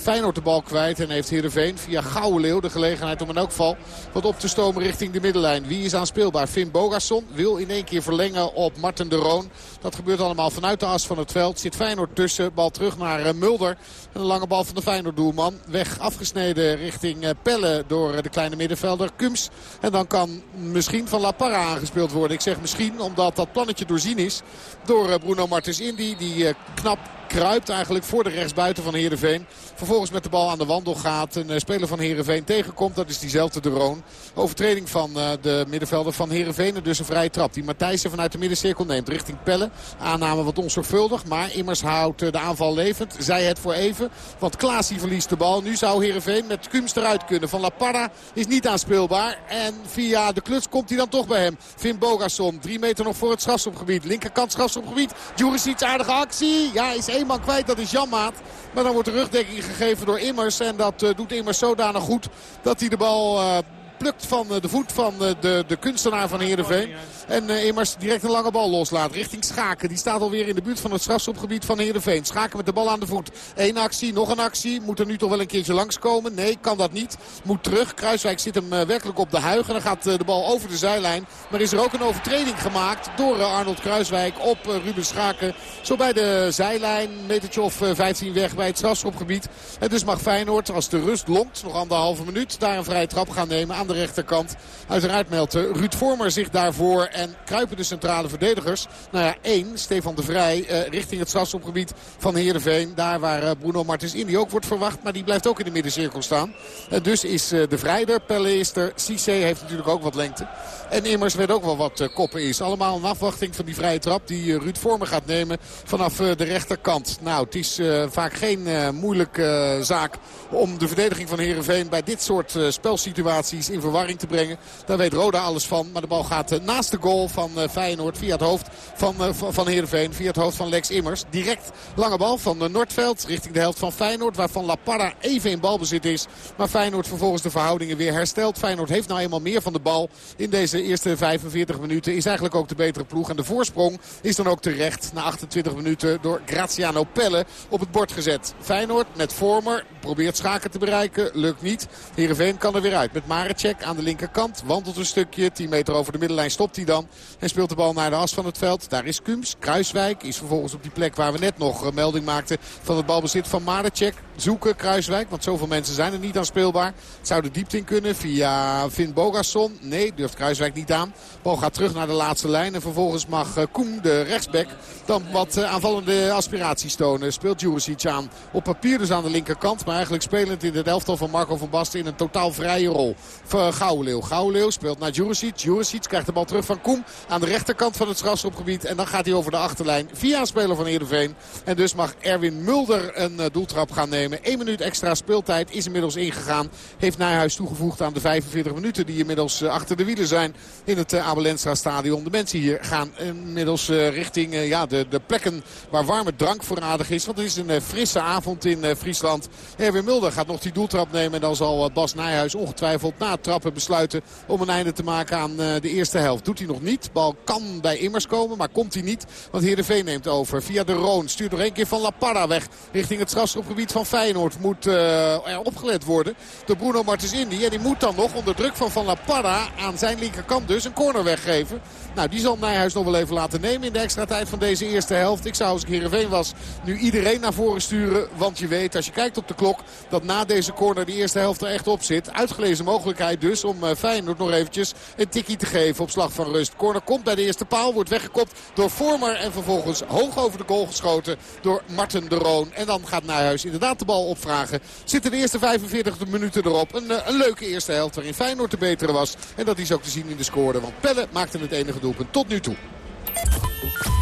Feyenoord de bal kwijt. En heeft Heerenveen via Gouwe Leeuw de gelegenheid om in elk geval wat op te stomen richting de middenlijn. Wie is aanspeelbaar? Finn Bogason wil in één keer verlengen op Martin de Roon. Dat gebeurt allemaal vanuit de as van het veld. Zit Feyenoord tussen. Bal terug naar Mulder. En een lange bal van de Feyenoord doelman. Weg afgesneden richting Pelle door de kleine middenvelder Kums. En dan kan misschien van La Parra aangespeeld worden. Ik zeg misschien omdat dat plannetje doorzien is door Bruno Martens Indy. Die knap kruipt eigenlijk voor de rechtsbuiten van Heerenveen. Vervolgens met de bal aan de wandel gaat. Een speler van Heerenveen tegenkomt. Dat is diezelfde de Roon. Overtreding van de middenvelder van Heerenveen. En dus een vrije trap. Die Matthijssen vanuit de middencirkel neemt richting Pelle. Aanname wat onzorgvuldig. Maar immers houdt de aanval levend. Zij het voor even. Want Klaasie verliest de bal. Nu zou Heerenveen met Kums eruit kunnen. Van La Parra is niet aanspeelbaar. En via de kluts komt hij dan toch bij hem. Finn Bogason. Drie meter nog voor het strafschopgebied. Linkerkant strafschopgebied. Juricic aardige actie. Ja, is één man kwijt. Dat is Janmaat. Maar dan wordt de rugdekking gegeven door Immers. En dat uh, doet Immers zodanig goed dat hij de bal... Uh, plukt van de voet van de, de kunstenaar van Heerenveen. En uh, immers direct een lange bal loslaat richting Schaken. Die staat alweer in de buurt van het strafschopgebied van Heerenveen. Schaken met de bal aan de voet. Eén actie, nog een actie. Moet er nu toch wel een keertje langskomen? Nee, kan dat niet. Moet terug. Kruiswijk zit hem uh, werkelijk op de huig. En dan gaat uh, de bal over de zijlijn. Maar is er ook een overtreding gemaakt door Arnold Kruiswijk op Ruben Schaken. Zo bij de zijlijn. Metertje of 15 weg bij het strafschopgebied. En dus mag Feyenoord als de rust longt. Nog anderhalve minuut. Daar een vrije trap gaan nemen aan de rechterkant. Uiteraard meldt Ruud Vormer zich daarvoor. En kruipen de centrale verdedigers. Nou ja, één, Stefan de Vrij, uh, richting het strafschopgebied van Heerenveen. Daar waar uh, Bruno Martins Indy ook wordt verwacht. Maar die blijft ook in de middencirkel staan. Uh, dus is de Vrijder, Pelle is er. Heeft natuurlijk ook wat lengte. En Immers werd ook wel wat koppen is. Allemaal een afwachting van die vrije trap die Ruud Vormer gaat nemen vanaf de rechterkant. Nou, het is vaak geen moeilijke zaak om de verdediging van Heerenveen bij dit soort spelsituaties in verwarring te brengen. Daar weet Roda alles van. Maar de bal gaat naast de goal van Feyenoord via het hoofd van, van Heerenveen. Via het hoofd van Lex Immers. Direct lange bal van Noordveld richting de helft van Feyenoord. Waarvan La Parra even in balbezit is. Maar Feyenoord vervolgens de verhoudingen weer herstelt. Feyenoord heeft nou eenmaal meer van de bal in deze eerste 45 minuten. Is eigenlijk ook de betere ploeg. En de voorsprong is dan ook terecht na 28 minuten door Graziano Pelle op het bord gezet. Feyenoord met Vormer probeert Schaken te bereiken. Lukt niet. Heerenveen kan er weer uit met Marecek aan de linkerkant. Wandelt een stukje. 10 meter over de middenlijn stopt hij dan. En speelt de bal naar de as van het veld. Daar is Kums. Kruiswijk is vervolgens op die plek waar we net nog melding maakten van het balbezit van Marecek. Zoeken Kruiswijk, want zoveel mensen zijn er niet aan speelbaar. Het zou de diepte in kunnen via Finn Bogasson. Nee, durft Kruiswijk niet aan. Bal gaat terug naar de laatste lijn. En vervolgens mag eh, Koem, de rechtsback, dan wat eh, aanvallende aspiraties tonen. Speelt Juricic aan. Op papier dus aan de linkerkant. Maar eigenlijk spelend in het elftal van Marco van Basten in een totaal vrije rol. Gouwleeuw. Gouwleeuw speelt naar Juricic. Juricic krijgt de bal terug van Koem aan de rechterkant van het strafschopgebied. En dan gaat hij over de achterlijn via speler van Heerenveen. En dus mag Erwin Mulder een eh, doeltrap gaan nemen. 1 minuut extra speeltijd is inmiddels ingegaan. Heeft Nijhuis toegevoegd aan de 45 minuten die inmiddels eh, achter de wielen zijn in het eh, Abelensra stadion. De mensen hier gaan inmiddels richting ja, de, de plekken waar warme drank voorradig is. Want het is een frisse avond in Friesland. Erwin Mulder gaat nog die doeltrap nemen. En dan zal Bas Nijhuis ongetwijfeld na trappen besluiten om een einde te maken aan de eerste helft. Doet hij nog niet. Bal kan bij Immers komen, maar komt hij niet. Want Heerenveen neemt over via de Roon. Stuurt nog één keer van La Parra weg richting het strafschopgebied van Feyenoord. Moet uh, er opgelet worden door Bruno Martens Indy. En die moet dan nog onder druk van Van La Parra aan zijn linkerkant dus een corner weggeven. Nou, die zal Nijhuis nog wel even laten nemen in de extra tijd van deze eerste helft. Ik zou als ik Heerenveen was nu iedereen naar voren sturen. Want je weet, als je kijkt op de klok, dat na deze corner de eerste helft er echt op zit. Uitgelezen mogelijkheid dus om uh, Feyenoord nog eventjes een tikkie te geven op slag van rust. Corner komt bij de eerste paal, wordt weggekopt door Vormer. En vervolgens hoog over de goal geschoten door Marten de Roon. En dan gaat Nijhuis inderdaad de bal opvragen. Zitten de eerste 45 minuten erop. Een, eh, een leuke eerste helft waarin Feyenoord de betere was. En dat is ook te zien in de score. Want Pelle maakte het enige doelpunt tot nu toe.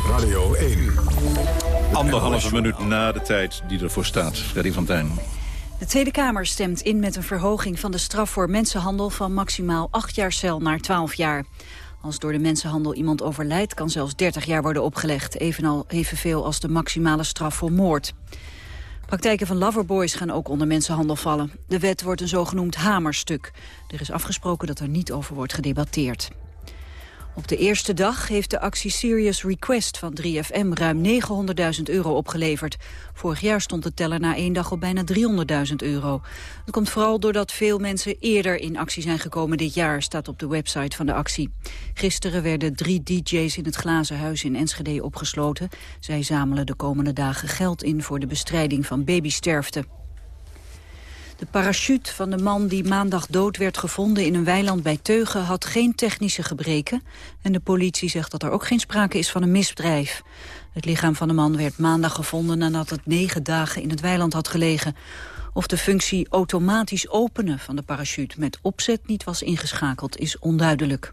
Radio 1. Anderhalve minuut na de tijd die ervoor staat. Freddy van Tijn. De Tweede Kamer stemt in met een verhoging van de straf voor mensenhandel van maximaal 8 jaar cel naar 12 jaar. Als door de mensenhandel iemand overlijdt, kan zelfs 30 jaar worden opgelegd. Evenal evenveel als de maximale straf voor moord. Praktijken van loverboys gaan ook onder mensenhandel vallen. De wet wordt een zogenoemd hamerstuk. Er is afgesproken dat er niet over wordt gedebatteerd. Op de eerste dag heeft de actie Serious Request van 3FM ruim 900.000 euro opgeleverd. Vorig jaar stond de teller na één dag op bijna 300.000 euro. Dat komt vooral doordat veel mensen eerder in actie zijn gekomen dit jaar, staat op de website van de actie. Gisteren werden drie dj's in het Glazen Huis in Enschede opgesloten. Zij zamelen de komende dagen geld in voor de bestrijding van babysterfte. De parachute van de man die maandag dood werd gevonden in een weiland bij Teugen had geen technische gebreken. En de politie zegt dat er ook geen sprake is van een misdrijf. Het lichaam van de man werd maandag gevonden nadat het negen dagen in het weiland had gelegen. Of de functie automatisch openen van de parachute met opzet niet was ingeschakeld is onduidelijk.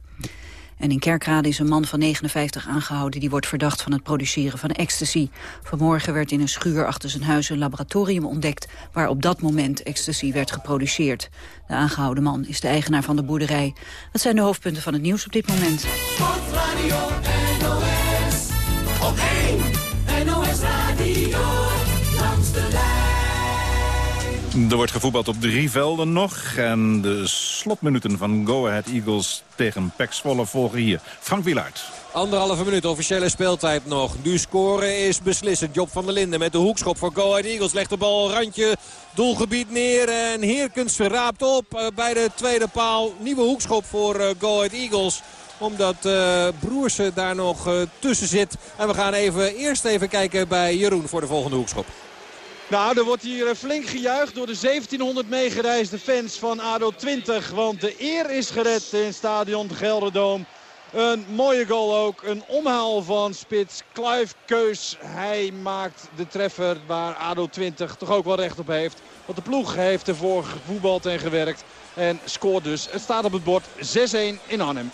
En in Kerkrade is een man van 59 aangehouden... die wordt verdacht van het produceren van ecstasy. Vanmorgen werd in een schuur achter zijn huis een laboratorium ontdekt... waar op dat moment ecstasy werd geproduceerd. De aangehouden man is de eigenaar van de boerderij. Dat zijn de hoofdpunten van het nieuws op dit moment. NOS, op 1 Er wordt gevoetbald op drie velden nog. En de slotminuten van Go Ahead Eagles tegen Pek Zwolle volgen hier. Frank Wielaert. Anderhalve minuut officiële speeltijd nog. Nu scoren is beslissend. Job van der Linden met de hoekschop voor Go Ahead Eagles. Legt de bal randje doelgebied neer. En Heerkens raapt op eh, bij de tweede paal. Nieuwe hoekschop voor eh, Go Ahead Eagles omdat uh, Broersen daar nog tussen zit. En we gaan even, eerst even kijken bij Jeroen voor de volgende hoekschop. Nou, er wordt hier eh, flink gejuicht door de 1700 meegereisde fans van ADO 20. Want de eer is gered in stadion Gelderdoom. Een mooie goal ook. Een omhaal van spits Clive Keus. Hij maakt de treffer waar ADO 20 toch ook wel recht op heeft. Want de ploeg heeft ervoor gevoetbald en gewerkt. En scoort dus. Het staat op het bord 6-1 in Arnhem.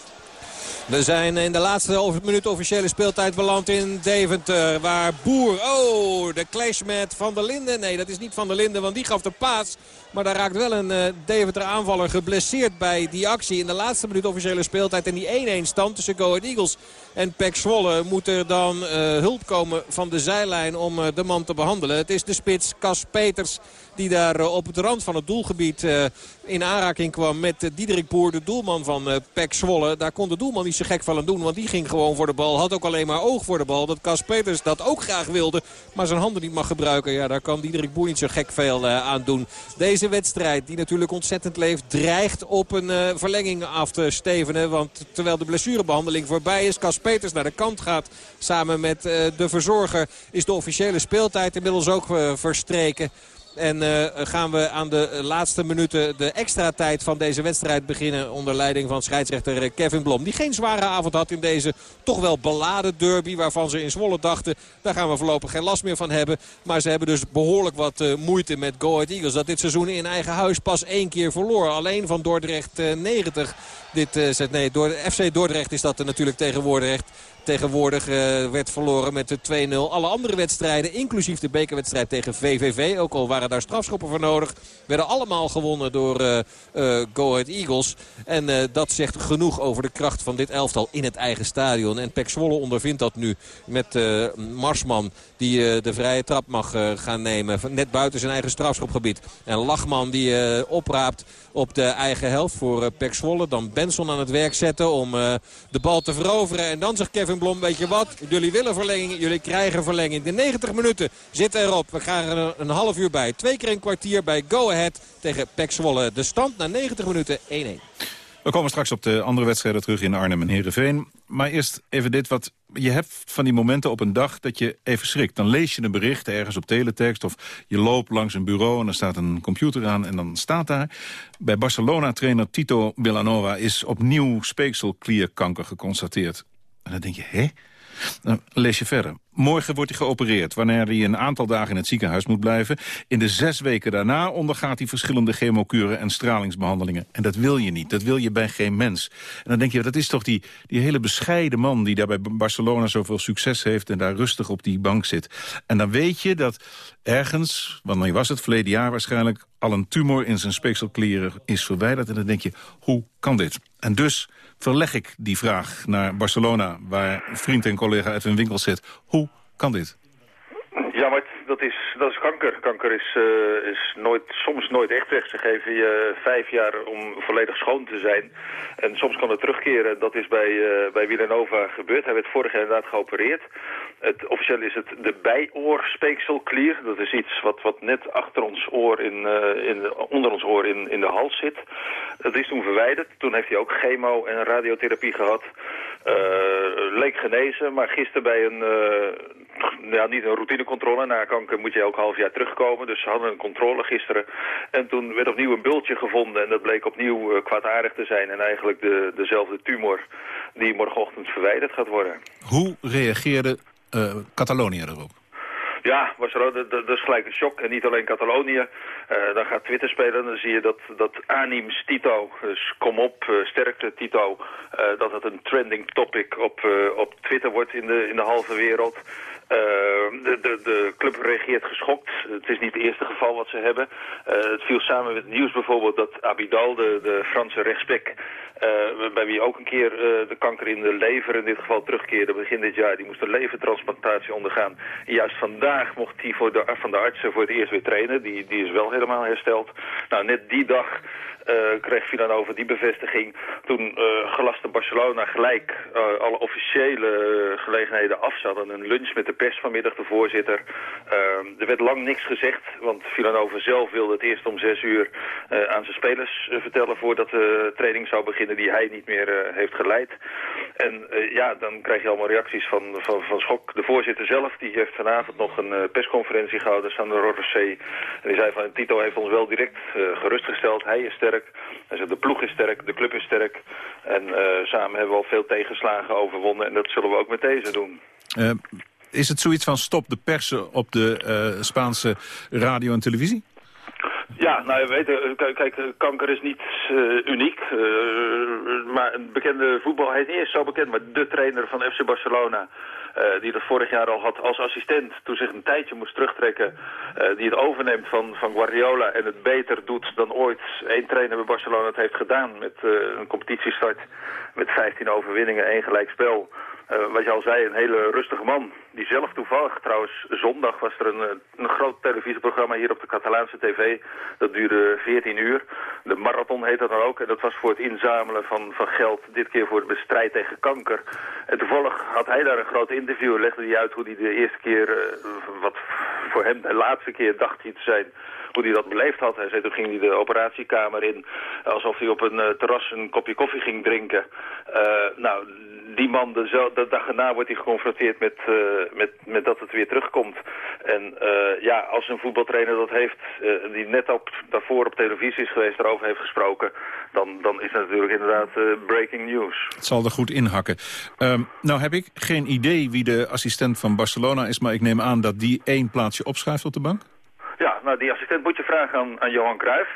We zijn in de laatste minuut officiële speeltijd beland in Deventer. Waar Boer, oh, de clash met Van der Linden. Nee, dat is niet Van der Linden, want die gaf de paas. Maar daar raakt wel een uh, Deventer aanvaller geblesseerd bij die actie. In de laatste minuut officiële speeltijd. En die 1-1 stand tussen Go Ahead Eagles en Pek Zwolle. Moet er dan uh, hulp komen van de zijlijn om uh, de man te behandelen. Het is de spits Cas Peters die daar op het rand van het doelgebied in aanraking kwam met Diederik Boer, de doelman van Pek Zwolle. Daar kon de doelman niet zo gek van hem doen. Want die ging gewoon voor de bal. Had ook alleen maar oog voor de bal. Dat Cas Peters dat ook graag wilde. Maar zijn handen niet mag gebruiken. Ja, daar kan Diederik Boer niet zo gek veel aan doen. Deze wedstrijd die natuurlijk ontzettend leeft. Dreigt op een verlenging af te stevenen. Want terwijl de blessurebehandeling voorbij is. Cas Peters naar de kant gaat samen met de verzorger. Is de officiële speeltijd inmiddels ook verstreken. En uh, gaan we aan de laatste minuten de extra tijd van deze wedstrijd beginnen. Onder leiding van scheidsrechter eh, Kevin Blom. Die geen zware avond had in deze toch wel beladen derby. Waarvan ze in Zwolle dachten, daar gaan we voorlopig geen last meer van hebben. Maar ze hebben dus behoorlijk wat uh, moeite met Go Ahead Eagles. Dat dit seizoen in eigen huis pas één keer verloor. Alleen van Dordrecht 90. Dit, nee, door, FC Dordrecht is dat natuurlijk tegenwoordig tegenwoordig uh, werd verloren met de 2-0. Alle andere wedstrijden, inclusief de bekerwedstrijd tegen VVV... ook al waren daar strafschoppen voor nodig... werden allemaal gewonnen door uh, Go Ahead Eagles. En dat zegt genoeg over de kracht van dit elftal in het eigen stadion. En Pek Zwolle ondervindt dat nu met Marsman... die de vrije trap mag gaan nemen, net buiten zijn eigen strafschopgebied. En Lachman die opraapt op de eigen helft voor uh, Pek Zwolle. Dan Benson aan het werk zetten om de bal te veroveren. En dan zegt Kevin Blom, weet je wat, jullie willen verlenging, jullie krijgen verlenging. De 90 minuten zitten erop. We gaan er een half uur bij. Twee keer een kwartier bij Go Ahead tegen Pek Zwolle. De stand na 90 minuten 1-1. We komen straks op de andere wedstrijden terug in Arnhem en Heerenveen. Maar eerst even dit wat... Je hebt van die momenten op een dag dat je even schrikt. Dan lees je een bericht ergens op teletext of je loopt langs een bureau... en er staat een computer aan en dan staat daar... bij Barcelona-trainer Tito Villanova is opnieuw speekselklierkanker geconstateerd. En dan denk je, hè? Dan lees je verder. Morgen wordt hij geopereerd, wanneer hij een aantal dagen in het ziekenhuis moet blijven. In de zes weken daarna ondergaat hij verschillende chemokuren en stralingsbehandelingen. En dat wil je niet, dat wil je bij geen mens. En dan denk je, dat is toch die, die hele bescheiden man... die daar bij Barcelona zoveel succes heeft en daar rustig op die bank zit. En dan weet je dat ergens, wanneer was het, verleden jaar waarschijnlijk... al een tumor in zijn speekselklieren is verwijderd. En dan denk je, hoe kan dit? En dus verleg ik die vraag naar Barcelona... waar vriend en collega Edwin Winkel zit. Hoe kan dit? Ja, maar dat is, dat is kanker. Kanker is, uh, is nooit, soms nooit echt weg. Ze geven je vijf jaar om volledig schoon te zijn. En soms kan het terugkeren. Dat is bij, uh, bij Villanova gebeurd. Hij werd vorig jaar inderdaad geopereerd. Het, officieel is het de bijoorspeekselklier. Dat is iets wat, wat net achter ons oor, in, uh, in, onder ons oor in, in de hals zit. Dat is toen verwijderd. Toen heeft hij ook chemo en radiotherapie gehad. leek genezen, maar gisteren bij een, ja, niet een routinecontrole. Na kanker moet je elk half jaar terugkomen. Dus ze hadden een controle gisteren. En toen werd opnieuw een bultje gevonden. En dat bleek opnieuw kwaadaardig te zijn. En eigenlijk de, dezelfde tumor die morgenochtend verwijderd gaat worden. Hoe reageerde uh, Catalonië erop? Ja, was er, dat, dat is gelijk een shock. En niet alleen Catalonië. Uh, dan gaat Twitter spelen. Dan zie je dat, dat Anims Tito, dus kom op, uh, sterkte Tito, dat het een trending topic op, op Twitter wordt in de, in de halve wereld. De, de, de club reageert geschokt. Het is niet het eerste geval wat ze hebben. het viel samen met het nieuws bijvoorbeeld dat Abidal, de, de Franse rechtsback, uh, bij wie ook een keer uh, de kanker in de lever in dit geval terugkeerde begin dit jaar. Die moest een levertransplantatie ondergaan. Juist vandaag mocht hij voor van de artsen voor het eerst weer trainen. Die, die is wel helemaal hersteld. Nou, net die dag kreeg over die bevestiging. Toen uh, gelaste Barcelona gelijk uh, alle officiële gelegenheden af. Een lunch met de pers vanmiddag, de voorzitter. er werd lang niks gezegd, want Villanova zelf wilde het eerst om zes uur aan zijn spelers vertellen... voordat de training zou beginnen die hij niet meer heeft geleid. En ja, dan krijg je allemaal reacties van, van, van schok. De voorzitter zelf die heeft vanavond nog een persconferentie gehouden, Sander Rodersee. En die zei van Tito heeft ons wel direct gerustgesteld. Hij is sterk sterk. De ploeg is sterk, de club is sterk. En uh, samen hebben we al veel tegenslagen overwonnen. En dat zullen we ook met deze doen. Uh, is het zoiets van stop de persen op de uh, Spaanse radio en televisie? Ja, nou, je weet, kijk, kanker is niet uh, uniek. Uh, maar een bekende voetbal, hij is niet eens zo bekend, maar de trainer van FC Barcelona... Uh, die dat vorig jaar al had als assistent, toen zich een tijdje moest terugtrekken. Uh, die het overneemt van, van Guardiola en het beter doet dan ooit één trainer bij Barcelona het heeft gedaan. Met uh, een competitiestart met 15 overwinningen, één gelijk spel. wat je al zei, een hele rustige man. Die zelf toevallig, trouwens, zondag was er een, eh, een groot televisieprogramma hier op de Catalaanse tv. Dat duurde 14 uur. De marathon heet dat dan ook. En dat was voor het inzamelen van, van geld, dit keer voor de strijd tegen kanker. En toevallig had hij daar een groot interview en legde hij uit hoe hij de eerste keer, uh, wat voor hem de laatste keer dacht hij te zijn hoe hij dat beleefd had. Hij zei, toen ging hij de operatiekamer in alsof hij op een uh, terras een kopje koffie ging drinken. Uh, nou, die man, de, de dag erna wordt hij geconfronteerd met, uh, met, met dat het weer terugkomt. En ja, als een voetbaltrainer dat heeft, die net op, daarvoor op televisie is geweest, daarover heeft gesproken, dan, dan is dat natuurlijk inderdaad breaking news. Het zal er goed inhakken. Um, nou heb ik geen idee wie de assistent van Barcelona is, maar ik neem aan dat die één plaatsje opschuift op de bank? Ja, nou die assistent moet je vragen aan, aan Johan Cruijff.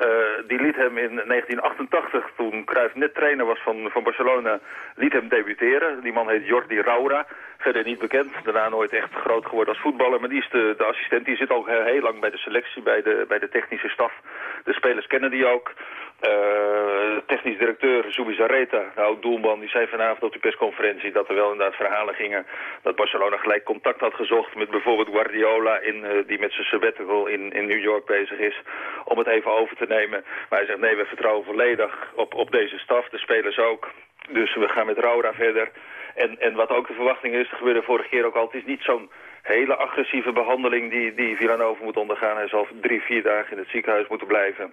Uh, die liet hem in 1988, toen Cruijff net trainer was van, van Barcelona, liet hem debuteren. Die man heet Jordi Raura, verder niet bekend. Daarna nooit echt groot geworden als voetballer. Maar die is de, de assistent, die zit al heel lang bij de selectie, bij de, bij de technische staf. De spelers kennen die ook. Uh, technisch directeur Zubi Zareta, nou doelman, die zei vanavond op de persconferentie dat er wel inderdaad verhalen gingen dat Barcelona gelijk contact had gezocht met bijvoorbeeld Guardiola in, uh, die met zijn sabbatical in, in New York bezig is om het even over te nemen. Maar hij zegt nee, we vertrouwen volledig op, op deze staf, de spelers ook. Dus we gaan met Raura verder. En, en wat ook de verwachting is, dat gebeurde vorige keer ook al, het is niet zo'n hele agressieve behandeling die, die Villanova moet ondergaan. Hij zal drie, vier dagen in het ziekenhuis moeten blijven.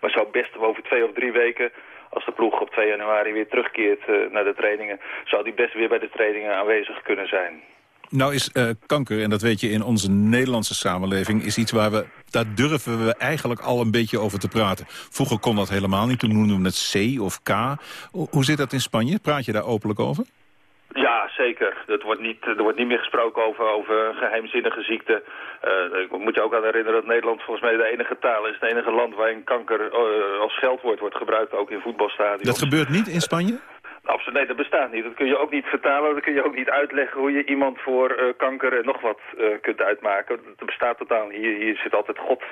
Maar zou best over twee of drie weken, als de ploeg op 2 januari weer terugkeert uh, naar de trainingen, zou die best weer bij de trainingen aanwezig kunnen zijn. Nou is uh, kanker, en dat weet je in onze Nederlandse samenleving... is iets waar we, daar durven we eigenlijk al een beetje over te praten. Vroeger kon dat helemaal niet, toen noemden we het C of K. Hoe zit dat in Spanje? Praat je daar openlijk over? Ja, zeker. Het wordt niet, er wordt niet meer gesproken over, over geheimzinnige ziekte. Uh, ik moet je ook aan herinneren dat Nederland volgens mij de enige taal is. Het enige land waarin kanker uh, als scheldwoord wordt gebruikt, ook in voetbalstadions. Dat gebeurt niet in Spanje? Absoluut, nee, dat bestaat niet. Dat kun je ook niet vertalen, dat kun je ook niet uitleggen hoe je iemand voor uh, kanker en nog wat uh, kunt uitmaken. Dat bestaat totaal. Hier, hier zit altijd God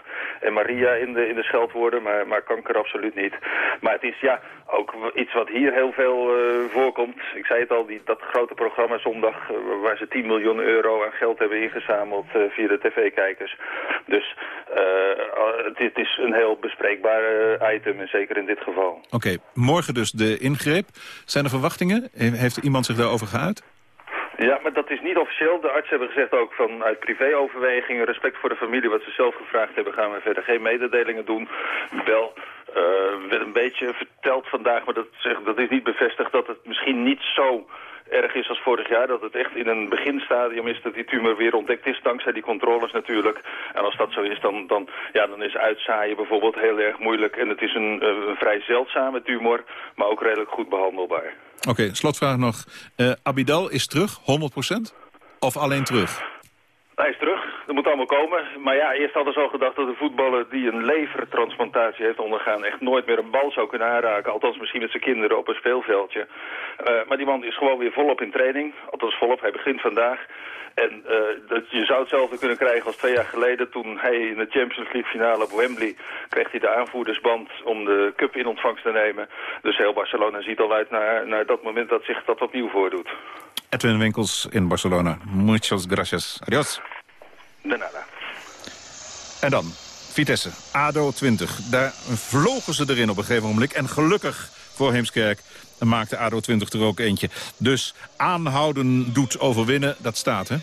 en Maria in de, in de scheldwoorden, maar, maar kanker absoluut niet. Maar het is ja ook iets wat hier heel veel uh, voorkomt. Ik zei het al, die, dat grote programma zondag waar ze 10 miljoen euro aan geld hebben ingezameld via de tv-kijkers. Dus het, is een heel bespreekbaar item, en zeker in dit geval. Oké, morgen dus de ingreep. Zijn er verwachtingen? Heeft iemand zich daarover geuit? Ja, maar dat is niet officieel. De artsen hebben gezegd ook vanuit privéoverwegingen, respect voor de familie, wat ze zelf gevraagd hebben, gaan we verder geen mededelingen doen. Wel uh, werd een beetje verteld vandaag, maar dat, dat is niet bevestigd dat het misschien niet zo erg is als vorig jaar. Dat het echt in een beginstadium is dat die tumor weer ontdekt is. Dankzij die controles natuurlijk. En als dat zo is, dan, dan, ja, dan is uitzaaien bijvoorbeeld heel erg moeilijk. En het is een, een vrij zeldzame tumor, maar ook redelijk goed behandelbaar. Oké, okay, slotvraag nog. Uh, Abidal is terug, 100%? Of alleen terug? Hij is terug, dat moet allemaal komen. Maar ja, eerst hadden ze al gedacht dat een voetballer die een levertransplantatie heeft ondergaan... echt nooit meer een bal zou kunnen aanraken. Althans misschien met zijn kinderen op een speelveldje. Uh, maar die man is gewoon weer volop in training. Althans volop, hij begint vandaag. En uh, dat, je zou hetzelfde kunnen krijgen als twee jaar geleden... toen hij in de Champions League finale op Wembley... kreeg hij de aanvoerdersband om de cup in ontvangst te nemen. Dus heel Barcelona ziet al uit naar, naar dat moment dat zich dat opnieuw voordoet. Edwin Winkels in Barcelona. Muchas gracias. Adios. En dan Vitesse, ADO 20. Daar vlogen ze erin op een gegeven moment. En gelukkig voor Heemskerk maakte ADO 20 er ook eentje. Dus aanhouden doet overwinnen, dat staat, hè?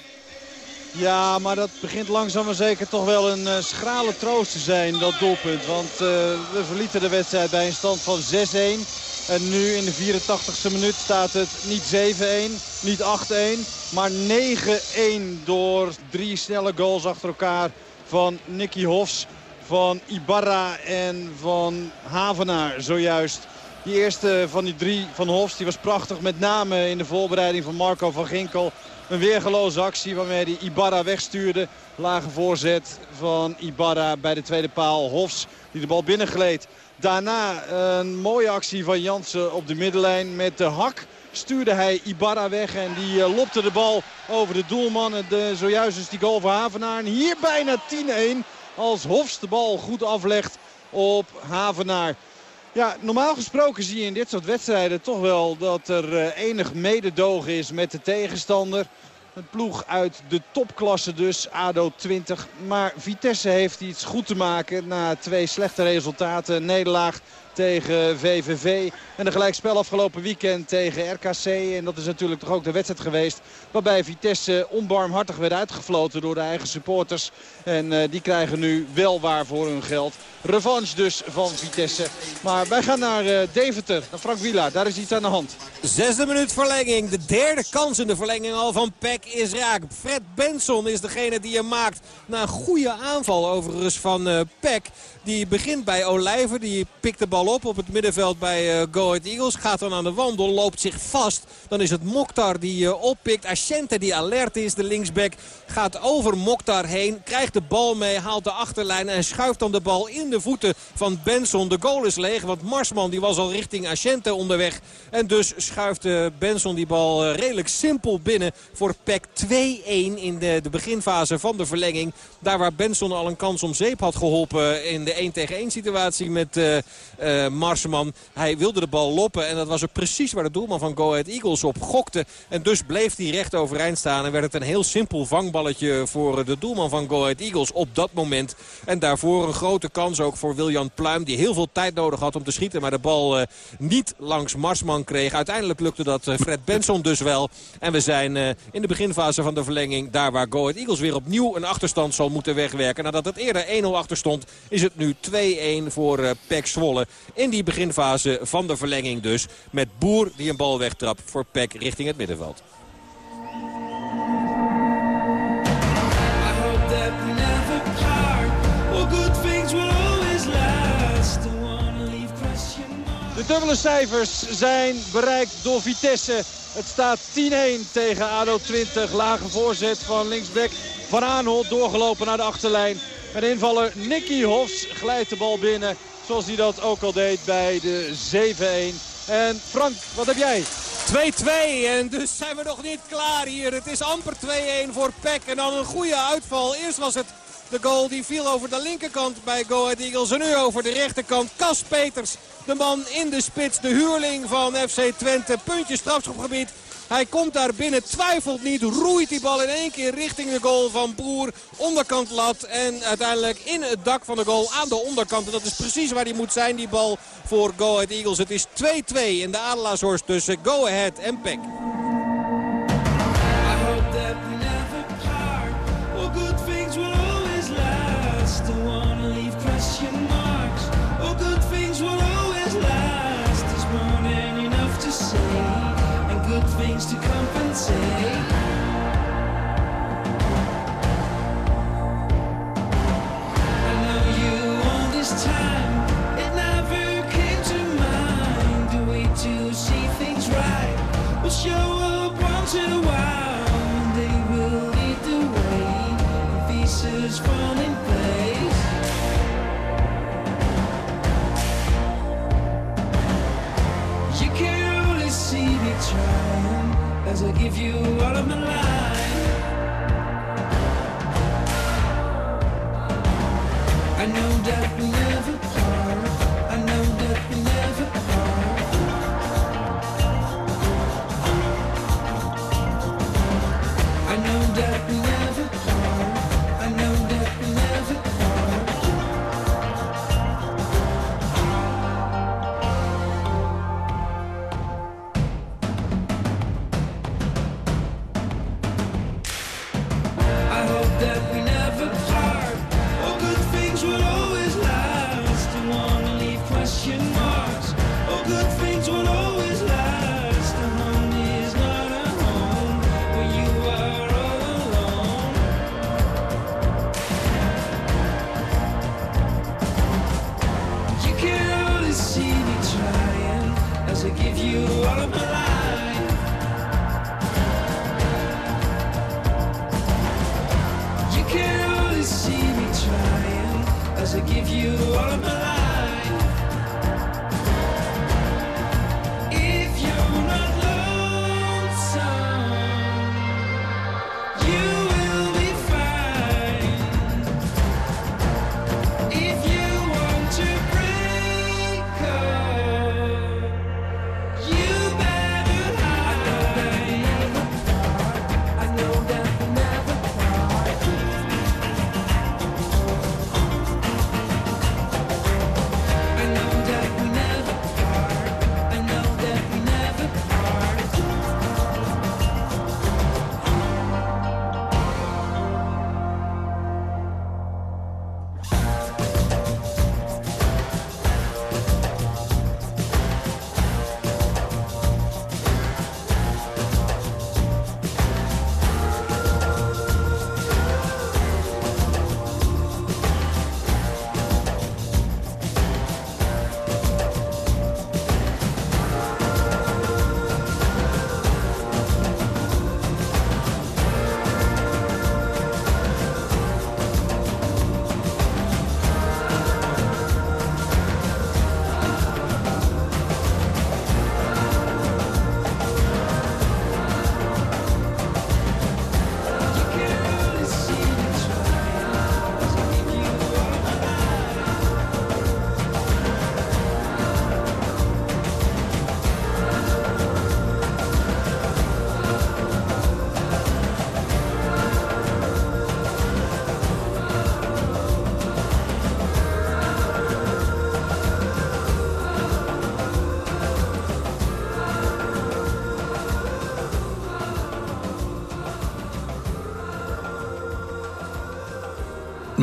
Ja, maar dat begint langzaam maar zeker toch wel een uh, schrale troost te zijn, dat doelpunt. Want uh, we verlieten de wedstrijd bij een stand van 6-1. En nu in de 84ste minuut staat het niet 7-1, niet 8-1, maar 9-1 door drie snelle goals achter elkaar van Nicky Hofs, van Ibarra en van Havenaar zojuist. Die eerste van die drie van Hofs die was prachtig, met name in de voorbereiding van Marco van Ginkel. Een weergeloze actie waarmee hij Ibarra wegstuurde. Lage voorzet van Ibarra bij de tweede paal. Hofs die de bal binnengleed. Daarna een mooie actie van Jansen op de middenlijn met de hak stuurde hij Ibarra weg. En die uh, lopte de bal over de doelman. De, zojuist is die goal voor Havenaar. En hier bijna 10-1 als Hofs de bal goed aflegt op Havenaar. Ja, normaal gesproken zie je in dit soort wedstrijden toch wel dat er eh, enig mededogen is met de tegenstander. Een ploeg uit de topklasse dus, ADO 20. Maar Vitesse heeft iets goed te maken na twee slechte resultaten. Nederlaag tegen VVV. En een gelijkspel afgelopen weekend tegen RKC. En dat is natuurlijk toch ook de wedstrijd geweest waarbij Vitesse onbarmhartig werd uitgefloten door de eigen supporters. En uh, die krijgen nu wel waar voor hun geld. Revanche dus van Vitesse. Maar wij gaan naar uh, Deventer, naar Frank Wieler. Daar is iets aan de hand. Zesde minuut verlenging. De derde kans in de verlenging al van Peck is raak. Fred Benson is degene die hem maakt. Na een goede aanval overigens van uh, Peck. Die begint bij Olijver. Die pikt de bal op op het middenveld bij uh, Go Ahead Eagles. Gaat dan aan de wandel, loopt zich vast. Dan is het Mokhtar die uh, oppikt. Ascente die alert is, de linksback. Gaat over Mokhtar heen. Krijgt de bal mee, haalt de achterlijn. En schuift dan de bal in de voeten van Benson. De goal is leeg, want Marsman die was al richting Ascente onderweg. En dus schuift uh, Benson die bal redelijk simpel binnen voor PEC 2-1 in de, de beginfase van de verlenging. Daar waar Benson al een kans om zeep had geholpen in de 1 tegen 1 situatie met uh, uh, Marsman. Hij wilde de bal loppen en dat was er precies waar de doelman van Go Ahead Eagles op gokte. En dus bleef hij recht overeind staan en werd het een heel simpel vangballetje voor de doelman van Go Ahead Eagles op dat moment. En daarvoor een grote kans ook voor Wiljan Pluim die heel veel tijd nodig had om te schieten. Maar de bal niet langs Marsman kreeg. Uiteindelijk lukte dat Fred Benson dus wel. En we zijn in de beginfase van de verlenging daar waar Go Ahead Eagles weer opnieuw een achterstand zal moeten wegwerken. Nadat het eerder 1-0 achter stond is het nu 2-1 voor uh, Pek Zwolle. In die beginfase van de verlenging dus. Met Boer die een bal wegtrapt voor Pek richting het middenveld. De dubbele cijfers zijn bereikt door Vitesse. Het staat 10-1 tegen ADO 20. Lage voorzet van linksback Van Aanholt doorgelopen naar de achterlijn. En invaller Nicky Hofs glijdt de bal binnen. Zoals hij dat ook al deed bij de 7-1. En Frank, wat heb jij? 2-2 en dus zijn we nog niet klaar hier. Het is amper 2-1 voor Peck en dan een goede uitval. Eerst was het de goal die viel over de linkerkant bij Go Ahead Eagles. En nu over de rechterkant. Cas Peters, de man in de spits, de huurling van FC Twente. Puntje strafschopgebied. Hij komt daar binnen, twijfelt niet, roeit die bal in één keer richting de goal van Broer. Onderkant lat en uiteindelijk in het dak van de goal aan de onderkant. En dat is precies waar hij moet zijn, die bal voor Go Ahead Eagles. Het is 2-2 in de Adelaarshorst tussen Go Ahead en Peck. You all of my life.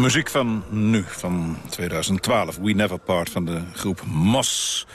Muziek van nu, van 2012. We Never Part van de groep Mos.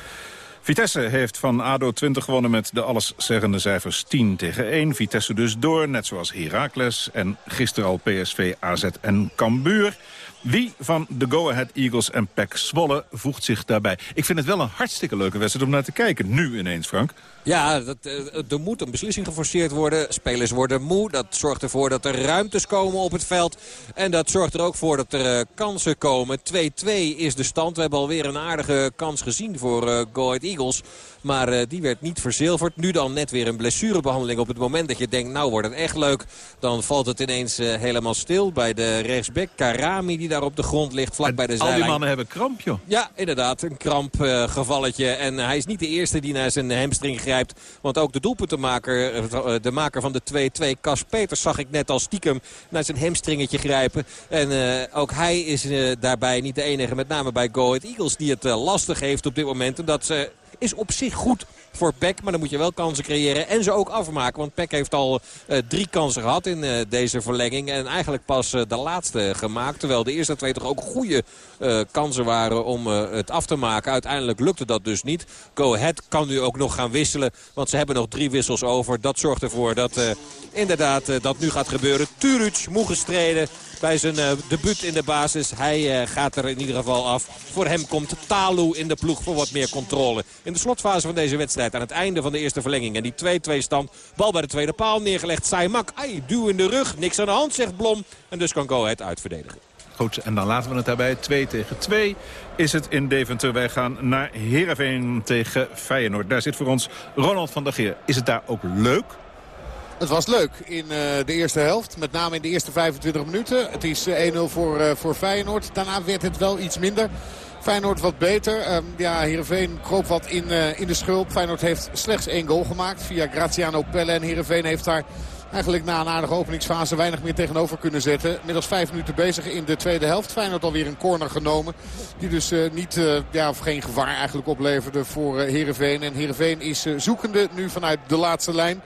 Vitesse heeft van ADO 20 gewonnen met de alleszeggende cijfers 10 tegen 1. Vitesse dus door, net zoals Heracles en gisteren al PSV, AZ en Cambuur. Wie van de Go Ahead Eagles en PEC Zwolle voegt zich daarbij? Ik vind het wel een hartstikke leuke wedstrijd om naar te kijken. Nu ineens, Frank. Ja, dat, eh, er moet een beslissing geforceerd worden. Spelers worden moe. Dat zorgt ervoor dat er ruimtes komen op het veld. En dat zorgt er ook voor dat er eh, kansen komen. 2-2 is de stand. We hebben alweer een aardige kans gezien voor uh, Go Ahead Eagles. Maar uh, die werd niet verzilverd. Nu dan net weer een blessurebehandeling op het moment dat je denkt... nou wordt het echt leuk. Dan valt het ineens uh, helemaal stil bij de rechtsback. Karami die daar op de grond ligt vlak bij de zijlijn. Al die mannen hebben kramp, joh. Ja, inderdaad. Een krampgevalletje. En hij is niet de eerste die naar zijn hamstring grijpt. Want ook de doelpuntenmaker, de maker van de 2-2, Cas Peters... zag ik net al stiekem naar zijn hamstringetje grijpen. En ook hij is daarbij niet de enige. Met name bij Go Ahead Eagles die het lastig heeft op dit moment. Omdat ze is op zich goed voor Peck. Maar dan moet je wel kansen creëren en ze ook afmaken. Want Peck heeft al uh, drie kansen gehad in uh, deze verlenging. En eigenlijk pas uh, de laatste gemaakt. Terwijl de eerste twee toch ook goede kansen waren om het af te maken. Uiteindelijk lukte dat dus niet. Go Ahead kan nu ook nog gaan wisselen. Want ze hebben nog drie wissels over. Dat zorgt ervoor dat inderdaad dat nu gaat gebeuren. Turuc, moe gestreden bij zijn uh, debuut in de basis. Hij uh, gaat er in ieder geval af. Voor hem komt Talu in de ploeg voor wat meer controle. In de slotfase van deze wedstrijd aan het einde van de eerste verlenging. En die 2-2 stand. Bal bij de tweede paal neergelegd. Saimak, ai, duw in de rug. Niks aan de hand, zegt Blom. En dus kan Go Ahead uitverdedigen. Goed, en dan laten we het daarbij. 2 tegen 2 is het in Deventer. Wij gaan naar Heerenveen tegen Feyenoord. Daar zit voor ons Ronald van der Geer. Is het daar ook leuk? Het was leuk in uh, de eerste helft. Met name in de eerste 25 minuten. Het is uh, 1-0 voor, uh, voor Feyenoord. Daarna werd het wel iets minder. Feyenoord wat beter. Um, ja, Heerenveen kroop wat in, in de schulp. Feyenoord heeft slechts één goal gemaakt via Graziano Pelle. En Heerenveen heeft daar eigenlijk na een aardige openingsfase weinig meer tegenover kunnen zetten. Middels vijf minuten bezig in de tweede helft. Feyenoord alweer een corner genomen. Die dus niet, ja, of geen gevaar eigenlijk opleverde voor uh, Heerenveen. En Heerenveen is zoekende nu vanuit de laatste lijn.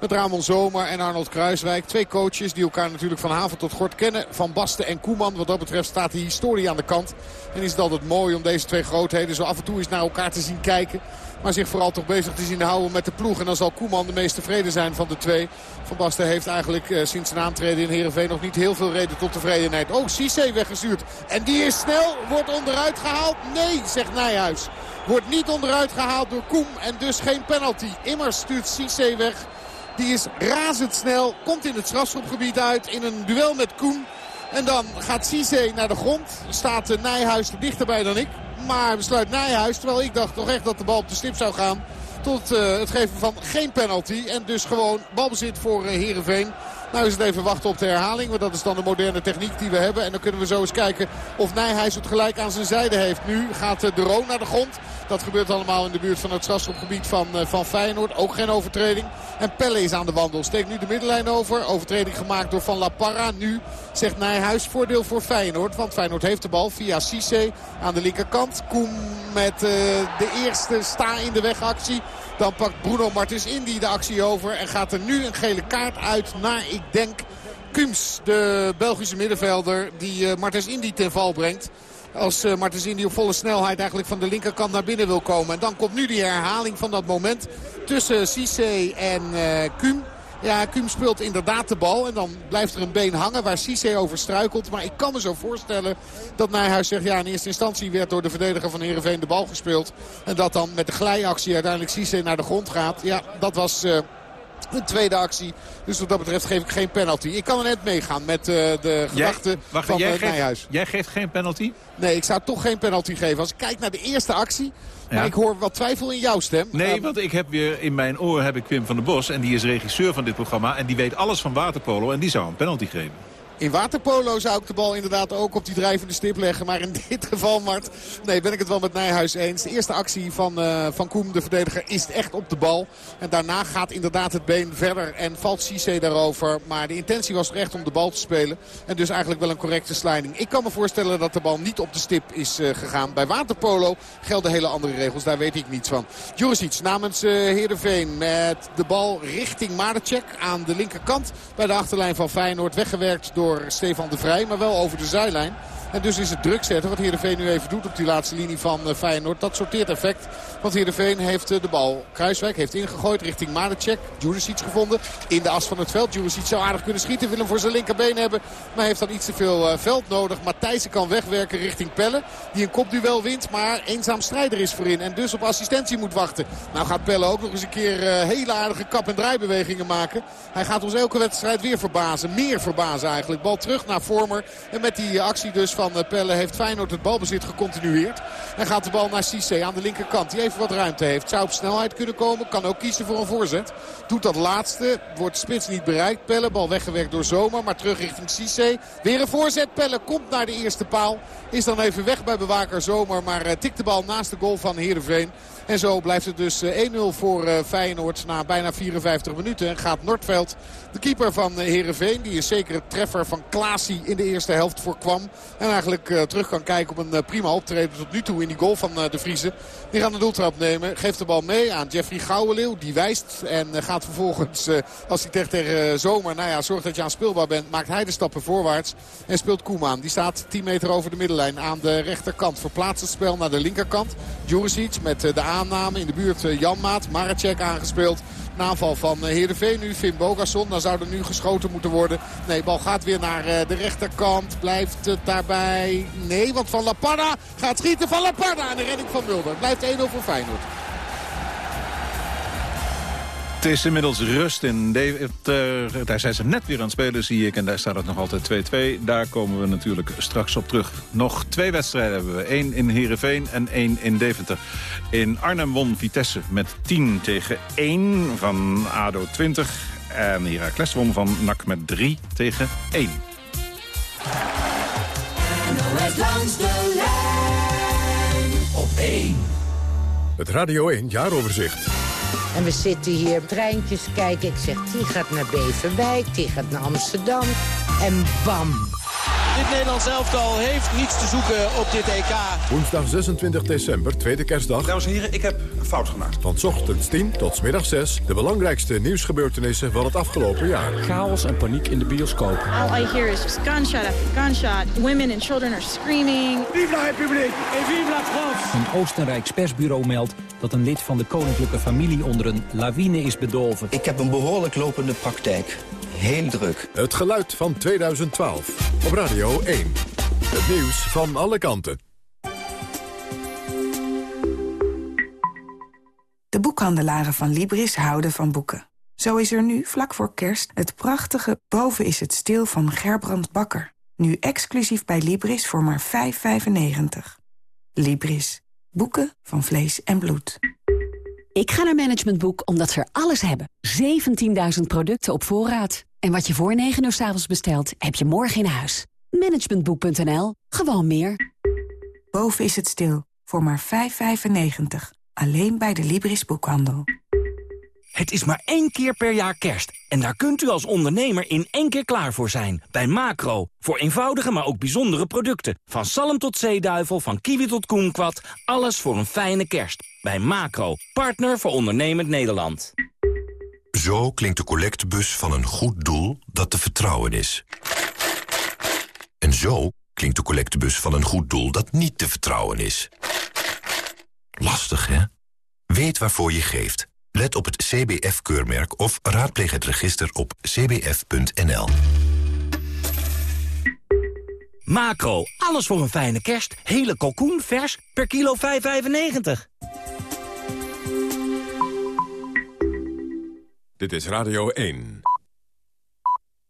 Met Ramon Zomer en Arnold Kruiswijk. Twee coaches die elkaar natuurlijk van haven tot gort kennen. Van Basten en Koeman. Wat dat betreft staat de historie aan de kant. En is het altijd mooi om deze twee grootheden zo af en toe eens naar elkaar te zien kijken. Maar zich vooral toch bezig te zien houden met de ploeg. En dan zal Koeman de meest tevreden zijn van de twee. Van Basten heeft eigenlijk uh, sinds zijn aantreden in Heerenveen nog niet heel veel reden tot tevredenheid. Oh, Cissé weggestuurd. En die is snel. Wordt onderuit gehaald. Nee, zegt Nijhuis. Wordt niet onderuit gehaald door Koem. En dus geen penalty. Immers stuurt Cissé weg. Die is razendsnel. Komt in het strafschopgebied uit. In een duel met Koen. En dan gaat Cissé naar de grond. Staat Nijhuis er dichterbij dan ik. Maar besluit Nijhuis. Terwijl ik dacht toch echt dat de bal op de stip zou gaan. Tot uh, het geven van geen penalty. En dus gewoon balbezit voor uh, Heerenveen. Nou is het even wachten op de herhaling. Want dat is dan de moderne techniek die we hebben. En dan kunnen we zo eens kijken of Nijhuis het gelijk aan zijn zijde heeft. Nu gaat de Roon naar de grond. Dat gebeurt allemaal in de buurt van het strafschopgebied van, uh, van Feyenoord. Ook geen overtreding. En Pelle is aan de wandel. Steekt nu de middenlijn over. Overtreding gemaakt door Van La Parra. Nu zegt Nijhuis voordeel voor Feyenoord. Want Feyenoord heeft de bal via Cissé aan de linkerkant. Koem met uh, de eerste sta in de weg actie. Dan pakt Bruno Martins Indy de actie over. En gaat er nu een gele kaart uit naar, ik denk, Kums. De Belgische middenvelder die uh, Martins Indy ten val brengt. Als uh, Martins Indy op volle snelheid eigenlijk van de linkerkant naar binnen wil komen. En dan komt nu die herhaling van dat moment tussen Cissé en uh. Ja, Kum speelt inderdaad de bal. En dan blijft er een been hangen waar Cissé over struikelt. Maar ik kan me zo voorstellen dat Nijhuis zegt... ja, in eerste instantie werd door de verdediger van Heerenveen de bal gespeeld. En dat dan met de glijactie uiteindelijk Cissé naar de grond gaat. Ja, dat was... Uh, een tweede actie. Dus wat dat betreft geef ik geen penalty. Ik kan er net meegaan met uh, de gedachten van jij Nijhuis. Geeft, jij geeft geen penalty? Nee, ik zou toch geen penalty geven. Als ik kijk naar de eerste actie... Ja. Maar ik hoor wat twijfel in jouw stem. Nee, um, want ik heb weer in mijn oor heb ik Wim van der Bos. En die is regisseur van dit programma. En die weet alles van waterpolo. En die zou een penalty geven. In waterpolo zou ik de bal inderdaad ook op die drijvende stip leggen. Maar in dit geval, Mart, nee, ben ik het wel met Nijhuis eens. De eerste actie van, uh, van Koem, de verdediger, is echt op de bal. En daarna gaat inderdaad het been verder en valt Cissé daarover. Maar de intentie was er echt om de bal te spelen. En dus eigenlijk wel een correcte sliding. Ik kan me voorstellen dat de bal niet op de stip is uh, gegaan. Bij waterpolo gelden hele andere regels. Daar weet ik niets van. Juricic namens uh, Heerenveen met de bal richting Maartjek aan de linkerkant. Bij de achterlijn van Feyenoord weggewerkt door door Stefan de Vrij. Maar wel over de zijlijn. En dus is het druk zetten wat Heerenveen nu even doet op die laatste linie van uh, Feyenoord. Dat sorteert effect. Want Heerenveen heeft uh, de bal. Kruiswijk heeft ingegooid richting Madecek. Juricic gevonden in de as van het veld. Juricic zou aardig kunnen schieten. Wil hem voor zijn linkerbeen hebben. Maar heeft dan iets te veel uh, veld nodig. Matthijsen kan wegwerken richting Pelle. Die een kopduel wint. Maar eenzaam strijder is voorin. En dus op assistentie moet wachten. Nou gaat Pelle ook nog eens een keer hele aardige kap- en draaibewegingen maken. Hij gaat ons elke wedstrijd weer verbazen. Meer verbazen eigenlijk. Bal terug naar Vormer. En met die actie dus van van Pelle heeft Feyenoord het balbezit gecontinueerd. En gaat de bal naar Cissé aan de linkerkant. Die even wat ruimte heeft. Zou op snelheid kunnen komen. Kan ook kiezen voor een voorzet. Doet dat laatste. Wordt spits niet bereikt. Pelle bal weggewerkt door Zomer. Maar terug richting Cissé. Weer een voorzet. Pelle komt naar de eerste paal. Is dan even weg bij bewaker Zomer. Maar uh, tikt de bal naast de goal van Heerenveen. En zo blijft het dus 1-0 voor Feyenoord na bijna 54 minuten. En gaat Nordveld, de keeper van Heerenveen... die een zekere treffer van Klaasie in de eerste helft voorkwam. En eigenlijk terug kan kijken op een prima optreden tot nu toe in die goal van de Vriezen. Die gaat een doeltrap nemen. Geeft de bal mee aan Jeffrey Gouwenleeuw. Die wijst en gaat vervolgens, als hij tegen, tegen Zomer... nou ja, zorgt dat je aanspeelbaar bent, maakt hij de stappen voorwaarts. En speelt Koeman. Die staat 10 meter over de middenlijn aan de rechterkant. Verplaatst het spel naar de linkerkant. Juricic met de aanname in de buurt Janmaat. Maracek aangespeeld. Naval van Heerenveen nu. Finn Bogasson. Dan zou er nu geschoten moeten worden. Nee, bal gaat weer naar de rechterkant. Blijft het daarbij? Nee, want Van La Parra gaat schieten. Van La Parra aan de redding van Mulder. Blijft 1-0 voor Feyenoord. Het is inmiddels rust in Deventer. Daar zijn ze net weer aan het spelen, zie ik. En daar staat het nog altijd 2-2. Daar komen we natuurlijk straks op terug. Nog twee wedstrijden hebben we. Eén in Heerenveen en één in Deventer. In Arnhem won Vitesse met 10 tegen 1 van ADO 20. En Heracles won van NAC met 3 tegen 1. NOS langs de lijn op 1. Het Radio 1 jaaroverzicht. En we zitten hier treintjes kijken. Ik zeg, die gaat naar Beverwijk, die gaat naar Amsterdam. En bam. Dit Nederlands elftal heeft niets te zoeken op dit EK. Woensdag 26 december, tweede kerstdag. Dames en heren, ik heb een fout gemaakt. Van ochtends 10 tot middag 6. De belangrijkste nieuwsgebeurtenissen van het afgelopen jaar. Chaos en paniek in de bioscoop. All I hear is just gunshot after gunshot. Women and children are screaming. Vive la République et vive la France! Een Oostenrijks persbureau meldt dat een lid van de koninklijke familie onder een lawine is bedolven. Ik heb een behoorlijk lopende praktijk. Heel druk. Het geluid van 2012. Op Radio 1. Het nieuws van alle kanten. De boekhandelaren van Libris houden van boeken. Zo is er nu, vlak voor kerst, het prachtige Boven is het stil van Gerbrand Bakker. Nu exclusief bij Libris voor maar 5,95. Libris. Boeken van vlees en bloed. Ik ga naar Management Boek omdat ze er alles hebben. 17.000 producten op voorraad. En wat je voor 9 uur s avonds bestelt, heb je morgen in huis. Managementboek.nl. Gewoon meer. Boven is het stil. Voor maar 5,95. Alleen bij de Libris Boekhandel. Het is maar één keer per jaar kerst. En daar kunt u als ondernemer in één keer klaar voor zijn. Bij Macro. Voor eenvoudige, maar ook bijzondere producten. Van zalm tot zeeduivel, van kiwi tot koenkwad. Alles voor een fijne kerst. Bij Macro. Partner voor ondernemend Nederland. Zo klinkt de collectebus van een goed doel dat te vertrouwen is. En zo klinkt de collectebus van een goed doel dat niet te vertrouwen is. Lastig, hè? Weet waarvoor je geeft. Let op het CBF-keurmerk of raadpleeg het register op cbf.nl. Macro, alles voor een fijne kerst. Hele kalkoen, vers, per kilo 5,95. Dit is Radio 1.